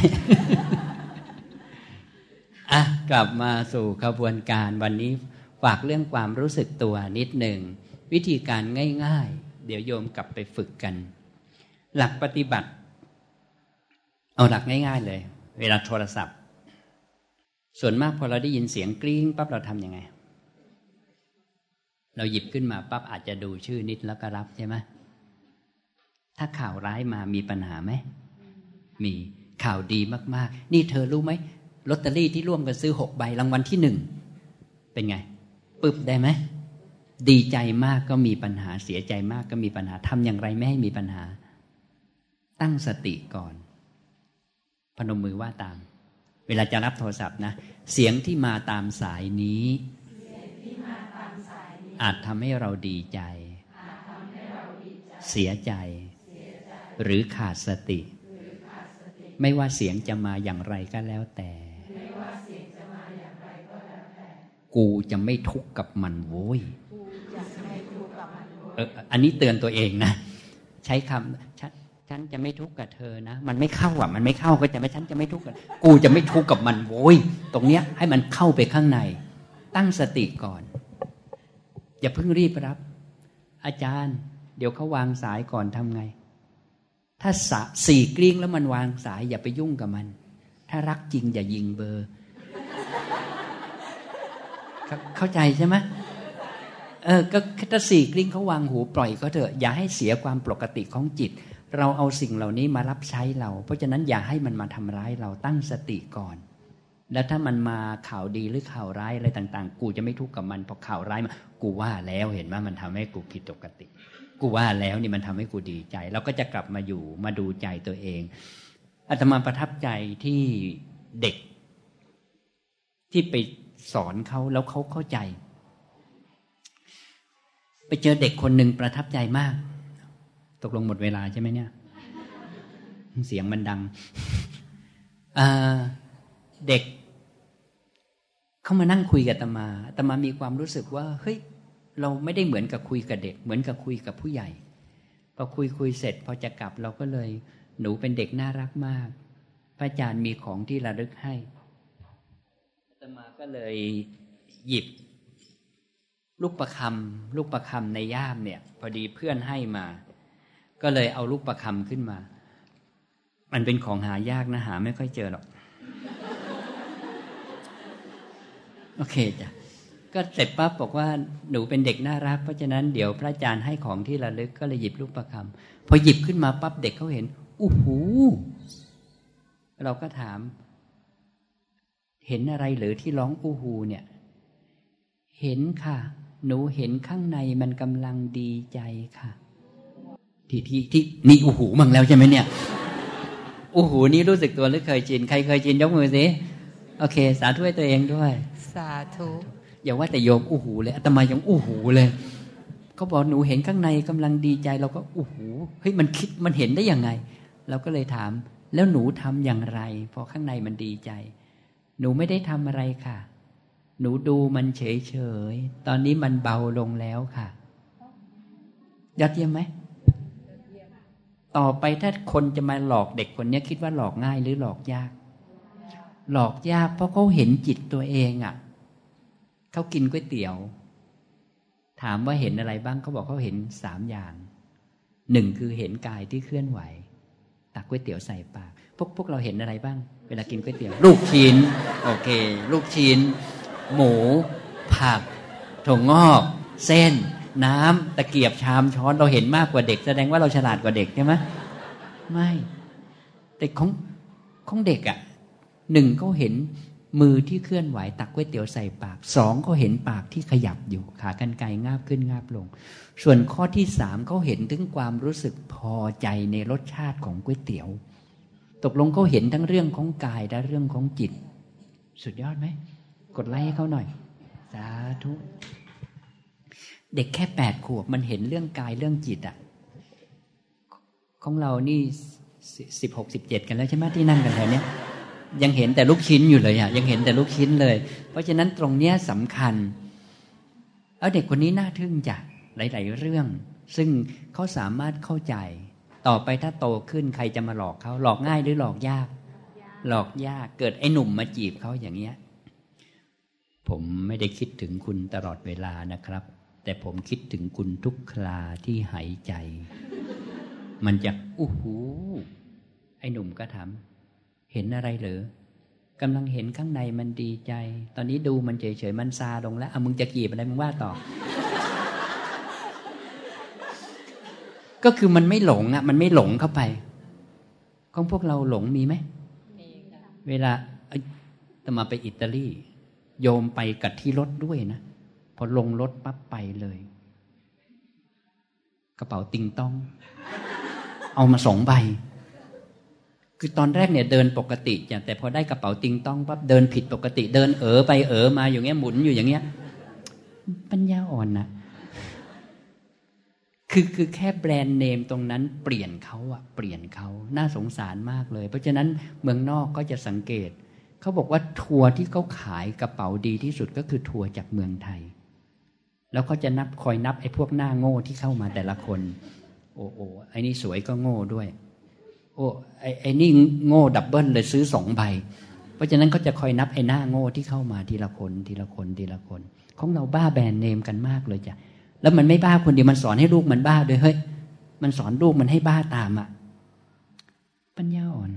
อะกลับมาสู่ขบวนการวันนี้ฝากเรื่องความรู้สึกตัวนิดหนึ่งวิธีการง่าย ๆ เดี๋ยวโยมกลับไปฝึกกัน หลักปฏิบัติ เอาหลักง่าย ๆ เลย เวลาโทรศัพท์ ส่วนมากพอเราได้ยินเสียงกริ้งปั๊บเราทำยังไง เราหยิบขึ้นมาปั๊บอาจจะดูชื่อนิดแล้วก็รับใช่ไหมถ้าข่าวร้ายมามีปัญหาไหม มีข่าวดีมาก ๆ นี่เธอรู้ไหมลอตเตอรี่ที่ร่วมกันซื้อหกใบรางวัลที่หนึ่งเป็นไงปึ๊บได้ไหมดีใจมากก็มีปัญหาเสียใจมากก็มีปัญหาทำอย่างไรไม่ให้มีปัญหา ตั้งสติก่อน พนมมือว่าตาม เวลาจะรับโทรศัพท์นะ เสียงที่มาตามสายนี้ อาจทำให้เราดีใจ เสียใจ หรือขาดสติ ไม่ว่าเสียงจะมาอย่างไรก็แล้วแต่ กูจะไม่ทุกข์กับมันโว้ยเอออันนี้เตือนตัวเองนะ ใช้คำ ฉันจะไม่ทุกข์กับเธอนะ มันไม่เข้าอะ มันไม่เข้าก็จะไม่ฉันจะไม่ทุกข์กับกูจะไม่ทุกข์กับมันโว้ยตรงเนี้ย ให้มันเข้าไปข้างใน ตั้งสติก่อน อย่าเพิ่งรีบรับ อาจารย์ เดี๋ยวเขาวางสายก่อนทำไง ถ้าสสี่กลิ้งแล้วมันวางสาย อย่าไปยุ่งกับมัน ถ้ารักจริงอย่ายิงเบอร์ เข้าใจใช่ไหมเออก็ถ้าสี่กลิ้งเขาวางหูปล่อยก็เถอะ อย่าให้เสียความปกติของจิต เราเอาสิ่งเหล่านี้มารับใช้เรา เพราะฉะนั้นอย่าให้มันมาทำร้ายเราตั้งสติก่อน แล้วถ้ามันมาข่าวดีหรือข่าวร้ายอะไรต่าง ๆ กูจะไม่ทุกข์กับมันพอข่าวร้ายมากูว่าแล้วเห็นว่ามันทำให้กูผิดปกติ กูว่าแล้วนี่มันทำให้กูดีใจ เราก็จะกลับมาอยู่มาดูใจตัวเองอาตมาประทับใจที่เด็ก ที่ไปสอนเขาแล้วเขาเข้าใจ ไปเจอเด็กคนหนึ่งประทับใจมาก ตกลงหมดเวลาใช่ไหมเนี่ย เสียงมันดังเด็ก เขามานั่งคุยกับตมาตมามีความรู้สึกว่าเฮ้ยเราไม่ได้เหมือนกับคุยกับเด็ก เหมือนกับคุยกับผู้ใหญ่ พอคุยคุยเสร็จ พอจะกลับเราก็เลย หนูเป็นเด็กน่ารักมาก พระอาจารย์มีของที่ระลึกให้ตมาก็เลยหยิบ ลูกประคำลูกประคำในย่ามเนี่ย พอดีเพื่อนให้มา ก็เลยเอาลูกประคำขึ้นมา มันเป็นของหายากนะหา ไม่ค่อยเจอหรอก โอเคจ้ะก็เสร็จปั๊บบอกว่าหนูเป็นเด็กน่ารัก เพราะฉะนั้นเดี๋ยวพระอาจารย์ให้ของที่ระลึกก็เลยหยิบลูกประคำพอหยิบขึ้นมาปั๊บเด็กเขาเห็นอู้หูเราก็ถาม เห็นอะไรหรือที่ร้องอู้หูเนี่ย เห็นค่ะ หนูเห็นข้างในมันกำลังดีใจค่ะ ที่ที่ที่นี่อูหูมั่งแล้วใช่ไหมเนี่ยอูหูนี่รู้สึกตัวหรือเคยจินใครเคยจินยกมือสิโอเค สาธุให้ตัวเองด้วย สาธุอย่าว่าแต่โยมอูหูเลยอาตมายังอูหูเลย เขาบอกหนูเห็นข้างในกำลังดีใจ เราก็อูหูเฮ้ยมันคิดมันเห็นได้ยังไง เราก็เลยถาม แล้วหนูทำอย่างไร พอข้างในมันดีใจ หนูไม่ได้ทำอะไรค่ะ หนูดูมันเฉยๆตอนนี้มันเบาลงแล้วค่ะยอดเยี่ยมไหม ต่อไปถ้าคนจะมาหลอกเด็กคนนี้คิดว่าหลอกง่ายหรือหลอกยาก หลอกยากเพราะเขาเห็นจิตตัวเองอะ่ะเขากินก๋วยเตี๋ยว ถามว่าเห็นอะไรบ้างเขาบอกเขาเห็นสามอย่างหนึ่งคือเห็นกายที่เคลื่อนไหว ตักก๋วยเตี๋ยวใส่ปาก พวกพวกเราเห็นอะไรบ้าง เวลากินก๋วยเตี๋ยว ลูกชิ้น โอเค ลูกชิ้น หมู ผักถั่วงอก เส้น น้ำตะเกียบชามช้อนเราเห็นมากกว่าเด็ก แสดงว่าเราฉลาดกว่าเด็กใช่ไหมไม่แต่ของของเด็กอะ่ะหนึ่งเขาเห็นมือที่เคลื่อนไหวตักก๋วยเตี๋ยวใส่ปากสองเขาเห็นปากที่ขยับอยู่ขากันไกรงาบขึ้นงาบลง ส่วนข้อที่สามเขาเห็นถึงความรู้สึกพอใจในรสชาติของก๋วยเตี๋ยว ตกลงเขาเห็นทั้งเรื่องของกายและเรื่องของจิต สุดยอดไหมกดไลค์ให้เขาหน่อย สาธุ เด็กแค่แปดขวบมันเห็นเรื่องกายเรื่องจิตอะของเรานี่สิบหกสิบเจ็ดกันแล้วใช่ไหมที่นั่งกันแถวนี้ยังเห็นแต่ลูกชิ้นอยู่เลยอะยังเห็นแต่ลูกชิ้นเลย เพราะฉะนั้นตรงเนี้ยสำคัญเอาเด็กคนนี้น่าทึ่งจ้ะหลาย ๆ เรื่อง ซึ่งเขาสามารถเข้าใจ ต่อไปถ้าโตขึ้นใครจะมาหลอกเขาหลอกง่ายหรือหลอกยาก หลอกยากเกิดไอ้หนุ่มมาจีบเขาอย่างเงี้ย ผมไม่ได้คิดถึงคุณตลอดเวลานะครับ แต่ผมคิดถึงคุณทุกคราที่หายใจ มันจะอู้หู ไอ้หนุ่มก็ถามเห็นอะไรเหรอกำลังเห็นข้างในมันดีใจ ตอนนี้ดูมันเฉยๆ มันซาลงแล้วเอามึงจะกีบอะไรมึงว่าต่อ ก็คือมันไม่หลงอะ มันไม่หลงเข้าไป ของพวกเราหลงมีไหมเวลาจะมาไปอิตาลี โยมไปกับที่รถด้วยนะ พอลงรถปั๊บไปเลย กระเป๋าติงต้อง เอามาสองใบ คือตอนแรกเนี่ยเดินปกติจ้ะแต่พอได้กระเป๋าติงต้องปั๊บเดินผิดปกติ เดินเอ๋อไปเอ๋อมาอย่างเงี้ยหมุนอยู่อย่างเงี้ย ปัญญาอ่อนนะคือคือแค่แบรนด์เนมตรงนั้นเปลี่ยนเขาอะเปลี่ยนเขาน่าสงสารมากเลย เพราะฉะนั้นเมืองนอกก็จะสังเกต เขาบอกว่าทัวร์ที่เขาขายกระเป๋าดีที่สุดก็คือทัวร์จากเมืองไทย แล้วก็จะนับคอยนับไอ้พวกหน้าโง่ที่เข้ามาแต่ละคน โอ้โอ้ไอ้นี่สวยก็โง่ด้วย โอ้ไอ้ไอ้นี่โง่ double เลยซื้อสองใบ เพราะฉะนั้นเขาจะคอยนับไอ้หน้าโง่ที่เข้ามาทีละคนทีละคนทีละคน ของเราบ้าแบรนด์เนมกันมากเลยจ้ะแล้วมันไม่บ้าคนเดียวมันสอนให้ลูกมันบ้าด้วยเฮ้ยมันสอนลูกมันให้บ้าตามอะ ปัญญาอ่อน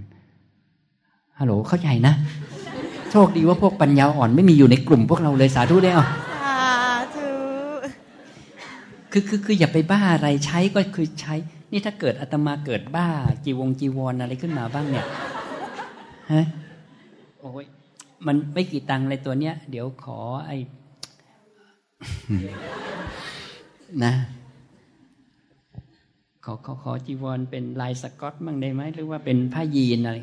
ฮัลโหลเข้าใจนะ โชคดีว่าพวกปัญญาอ่อนไม่มีอยู่ในกลุ่มพวกเราเลยสาธุได้อาสาธุ คือคือคืออย่าไปบ้าอะไรใช้ก็คือใช้ นี่ถ้าเกิดอาตมาเกิดบ้า จีวงจีวรออะไรขึ้นมาบ้างเนี่ยฮะโอ้ยมันไม่กี่ตังเลยตัวเนี้ย เดี๋ยวขอไอ้นะขอขอขอจีวรเป็นลายสกอตบ้างได้ไหมหรือว่าเป็นผ้ายีนอะไร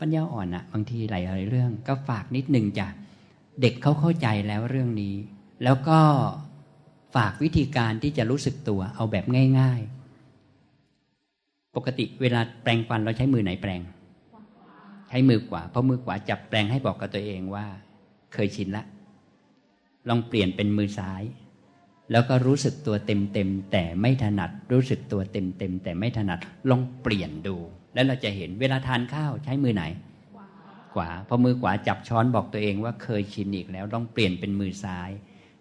ปัญญาอ่อนอะบางทีหลายๆเรื่อง ก็ฝากนิดหนึ่งจ้ะเด็กเขาเข้าใจแล้วเรื่องนี้ แล้วก็ ฝากวิธีการที่จะรู้สึกตัวเอาแบบง่าย ๆ ปกติเวลาแปลงฟันเราใช้มือไหนแปลงใช้มือขวาเพราะมือขวาจับแปลงให้บอกกับตัวเองว่า เคยชินละ ลองเปลี่ยนเป็นมือซ้าย แล้วก็รู้สึกตัวเต็มๆแต่ไม่ถนัด รู้สึกตัวเต็มๆแต่ไม่ถนัด ลองเปลี่ยนดู แล้วเราจะเห็นเวลาทานข้าวใช้มือไหนขวาพอมือขวาจับช้อนบอกตัวเองว่าเคยชินอีกแล้ว ต้องเปลี่ยนเป็นมือซ้าย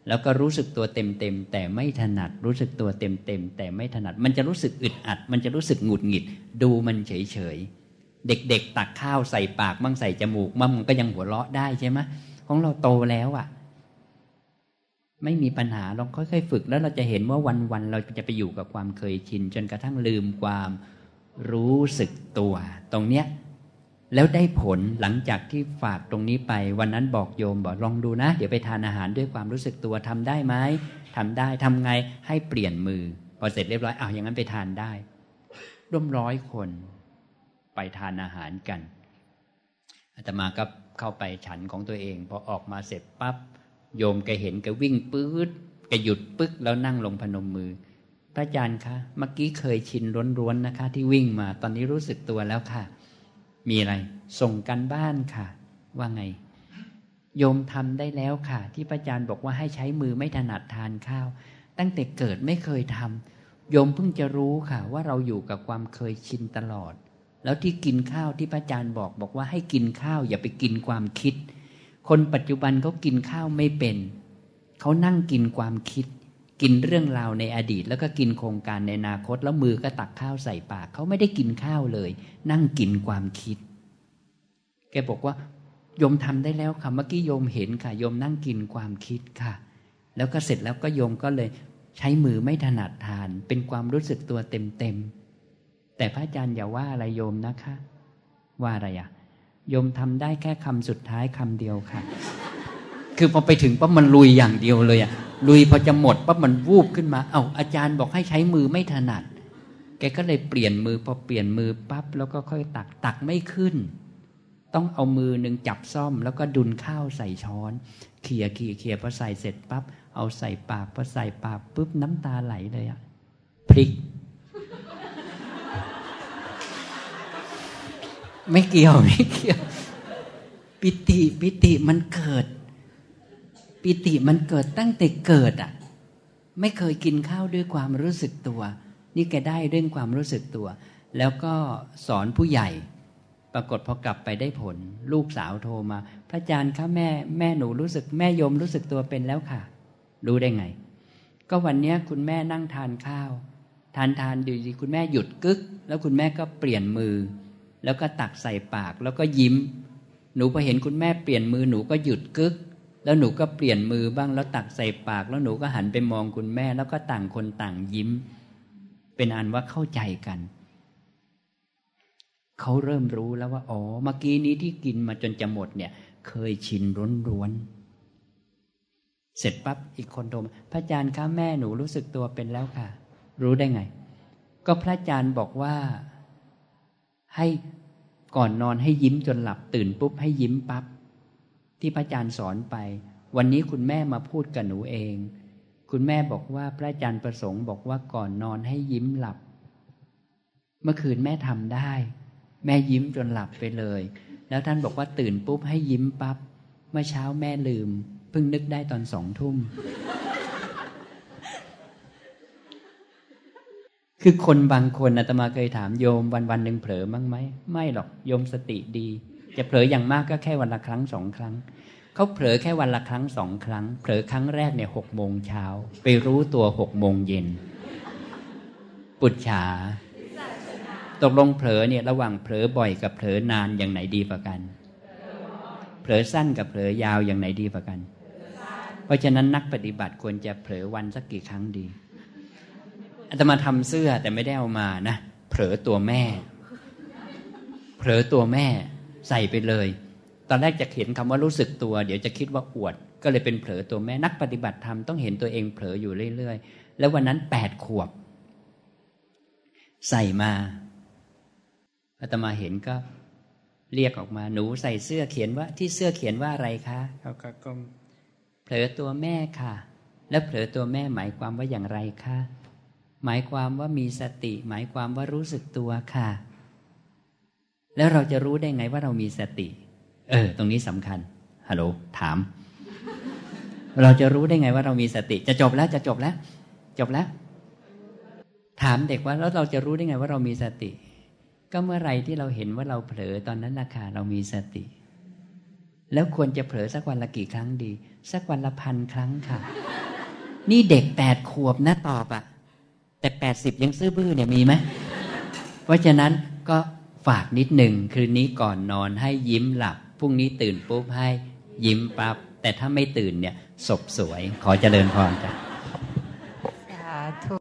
แล้วก็รู้สึกตัวเต็มๆแต่ไม่ถนัดรู้สึกตัวเต็มๆแต่ไม่ถนัด มันจะรู้สึกอึดอัด มันจะรู้สึกหงุดหงิด ดูมันเฉยๆเด็กๆ ตักข้าวใส่ปากมั่งใส่จมูกมั่งมันก็ยังหัวเราะได้ใช่ไหมของเราโตแล้วอะ่ะ ไม่มีปัญหาลองค่อยๆฝึก แล้วเราจะเห็นว่าวันๆเราจะไปอยู่กับความเคยชิน จนกระทั่งลืมความรู้สึกตัว ตรงเนี้ย แล้วได้ผลหลังจากที่ฝากตรงนี้ไป วันนั้นบอกโยมบอกลองดูนะ เดี๋ยวไปทานอาหารด้วยความรู้สึกตัวทำได้ไหมทำได้ทำไงให้เปลี่ยนมือ พอเสร็จเรียบร้อยอ้าวอย่างนั้นไปทานได้ร่วมร้อยคนไปทานอาหารกันอาตมาก็เข้าไปฉันของตัวเองพอออกมาเสร็จปับ๊บโยมแกเห็นแกวิ่งปื๊ดแกหยุดปึ๊กแล้วนั่งลงพนมมือพระอาจารย์คะ เมื่อกี้เคยชินร้วนๆนะคะ ที่วิ่งมาตอนนี้รู้สึกตัวแล้วค่ะ มีอะไร ส่งกันบ้านค่ะ ว่าไง โยมทำได้แล้วค่ะ ที่พระอาจารย์บอกว่าให้ใช้มือไม่ถนัดทานข้าว ตั้งแต่เกิดไม่เคยทำโยมเพิ่งจะรู้ค่ะ ว่าเราอยู่กับความเคยชินตลอด แล้วที่กินข้าวที่พระอาจารย์บอกบอกว่าให้กินข้าว อย่าไปกินความคิด คนปัจจุบันเขากินข้าวไม่เป็นเขานั่งกินความคิด กินเรื่องราวในอดีต แล้วก็กินโครงการในอนาคต แล้วมือก็ตักข้าวใส่ปากเขาไม่ได้กินข้าวเลย นั่งกินความคิด แกบอกว่าโยมทำได้แล้วค่ะเมื่อกี้โยมเห็นค่ะโยมนั่งกินความคิดค่ะ แล้วก็เสร็จแล้วก็โยมก็เลยใช้มือไม่ถนัดทาน เป็นความรู้สึกตัวเต็มๆแต่พระอาจารย์อย่าว่าอะไรโยมนะคะ ว่าอะไรอะโยมทำได้แค่คำสุดท้ายคำเดียวค่ะ คือพอไปถึงปั๊บมันลุยอย่างเดียวเลยอะ ลุยพอจะหมดปั๊บมันวูบขึ้นมา เอา้าอาจารย์บอกให้ใช้มือไม่ถนัด แกก็เลยเปลี่ยนมือพอเปลี่ยนมือปั๊บแล้วก็ค่อยตักตักไม่ขึ้น ต้องเอามือหนึ่งจับซ่อม แล้วก็ดุนข้าวใส่ช้อนเขี่ยเขี่ยเขี่ยพอใส่เสร็จปั๊บเอาใส่ปากพอใส่ปากปุ๊บน้ำตาไหลเลยอะพริก ไม่เกี่ยวไม่เกี่ยว ปิติปิติมันเกิด ปิติมันเกิดตั้งแต่เกิดอะ ไม่เคยกินข้าวด้วยความรู้สึกตัว นี่แกได้เรื่องความรู้สึกตัว แล้วก็สอนผู้ใหญ่ ปรากฏพอกลับไปได้ผล ลูกสาวโทรมา พระอาจารย์คะแม่แม่หนูรู้สึกแม่ยมรู้สึกตัวเป็นแล้วค่ะ รู้ได้ไง ก็วันนี้คุณแม่นั่งทานข้าว ทานทานอยู่ดีคุณแม่หยุดกึก แล้วคุณแม่ก็เปลี่ยนมือ แล้วก็ตักใส่ปากแล้วก็ยิ้ม หนูพอเห็นคุณแม่เปลี่ยนมือหนูก็หยุดกึก แล้วหนูก็เปลี่ยนมือบ้างแล้วตักใส่ปาก แล้วหนูก็หันไปมองคุณแม่ แล้วก็ต่างคนต่างยิ้ม เป็นอันว่าเข้าใจกันเขาเริ่มรู้แล้วว่า อ๋อเมื่อกี้นี้ที่กินมาจนจะหมดเนี่ย เคยชินร้นร้วนเสร็จปั๊บอีกคนโทรมาพระอาจารย์คะแม่หนูรู้สึกตัวเป็นแล้วค่ะ รู้ได้ไง ก็พระอาจารย์บอกว่า ให้ก่อนนอนให้ยิ้มจนหลับตื่นปุ๊บให้ยิ้มปับ๊บ ที่พระอาจารย์สอนไป วันนี้คุณแม่มาพูดกับหนูเอง คุณแม่บอกว่าพระอาจารย์ประสงค์บอกว่าก่อนนอนให้ยิ้มหลับ เมื่อคืนแม่ทำได้ แม่ยิ้มจนหลับไปเลย แล้วท่านบอกว่าตื่นปุ๊บให้ยิ้มปับ๊บเมื่อเช้าแม่ลืม เพิ่งนึกได้ตอนสองทุ่ม คือคนบางคนอาตมาเคยถามโยมวันวันหนึ่งเผลอมั้งไหม ไม่หรอกโยมสติดี จะเผลออย่างมากก็แค่วันละครั้งสองครั้งเขาเผลอแค่วันละครั้งสองครั้ง เผลอครั้งแรกเนี่ยหกโมงเช้าไปรู้ตัวหกโมงเย็น ปุจฉาตกลงเผลอเนี่ยระหว่างเผลอบ่อยกับเผลอนานอย่างไหนดีกว่ากัน เผลอสั้นกับเผลอยาวอย่างไหนดีกว่ากัน เพราะฉะนั้นนักปฏิบัติควรจะเผลอวันสักกี่ครั้งดีอาตมาทำเสื้อแต่ไม่ได้เอามานะ เผลอตัวแม่ เผลอตัวแม่ ใส่ไปเลย ตอนแรกจะเห็นคำว่ารู้สึกตัว เดี๋ยวจะคิดว่าอวด ก็เลยเป็นเผลอตัวแม่นักปฏิบัติธรรมต้องเห็นตัวเองเผลออยู่เรื่อยๆ แล้ววันนั้นแปดขวบ ใส่มาอาตมาเห็นก็เรียกออกมาหนูใส่เสื้อเขียนว่าที่เสื้อเขียนว่าอะไรคะเขาก็ก้มเผลอตัวแม่ค่ะ แล้วเผลอตัวแม่หมายความว่าอย่างไรคะหมายความว่ามีสติ หมายความว่ารู้สึกตัวค่ะ แล้วเราจะรู้ได้ไงว่าเรามีสติ เออ ตรงนี้สำคัญฮัลโหลถาม เราจะรู้ได้ไงว่าเรามีสติ จะจบแล้วจะจบแล้ว จบแล้ว ถามเด็กว่าแล้วเราจะรู้ได้ไงว่าเรามีสติ ก็เมื่อไรที่เราเห็นว่าเราเผลอตอนนั้นราคาเรามีสติ แล้วควรจะเผลอสักวันละกี่ครั้งดี สักวันละพันครั้งค่ะ นี่เด็กแปดขวบนะตอบอะแต่แปดสิบยังซื่อบื้อเนี่ยมีไหมเพราะฉะนั้นก็ ฝากนิดหนึ่งคืนนี้ก่อนนอนให้ยิ้มหลับพรุ่งนี้ตื่นปุ๊บให้ยิ้มปับ๊บแต่ถ้าไม่ตื่นเนี่ยศพสวย ขอเจริญพรจ้ะสาธุ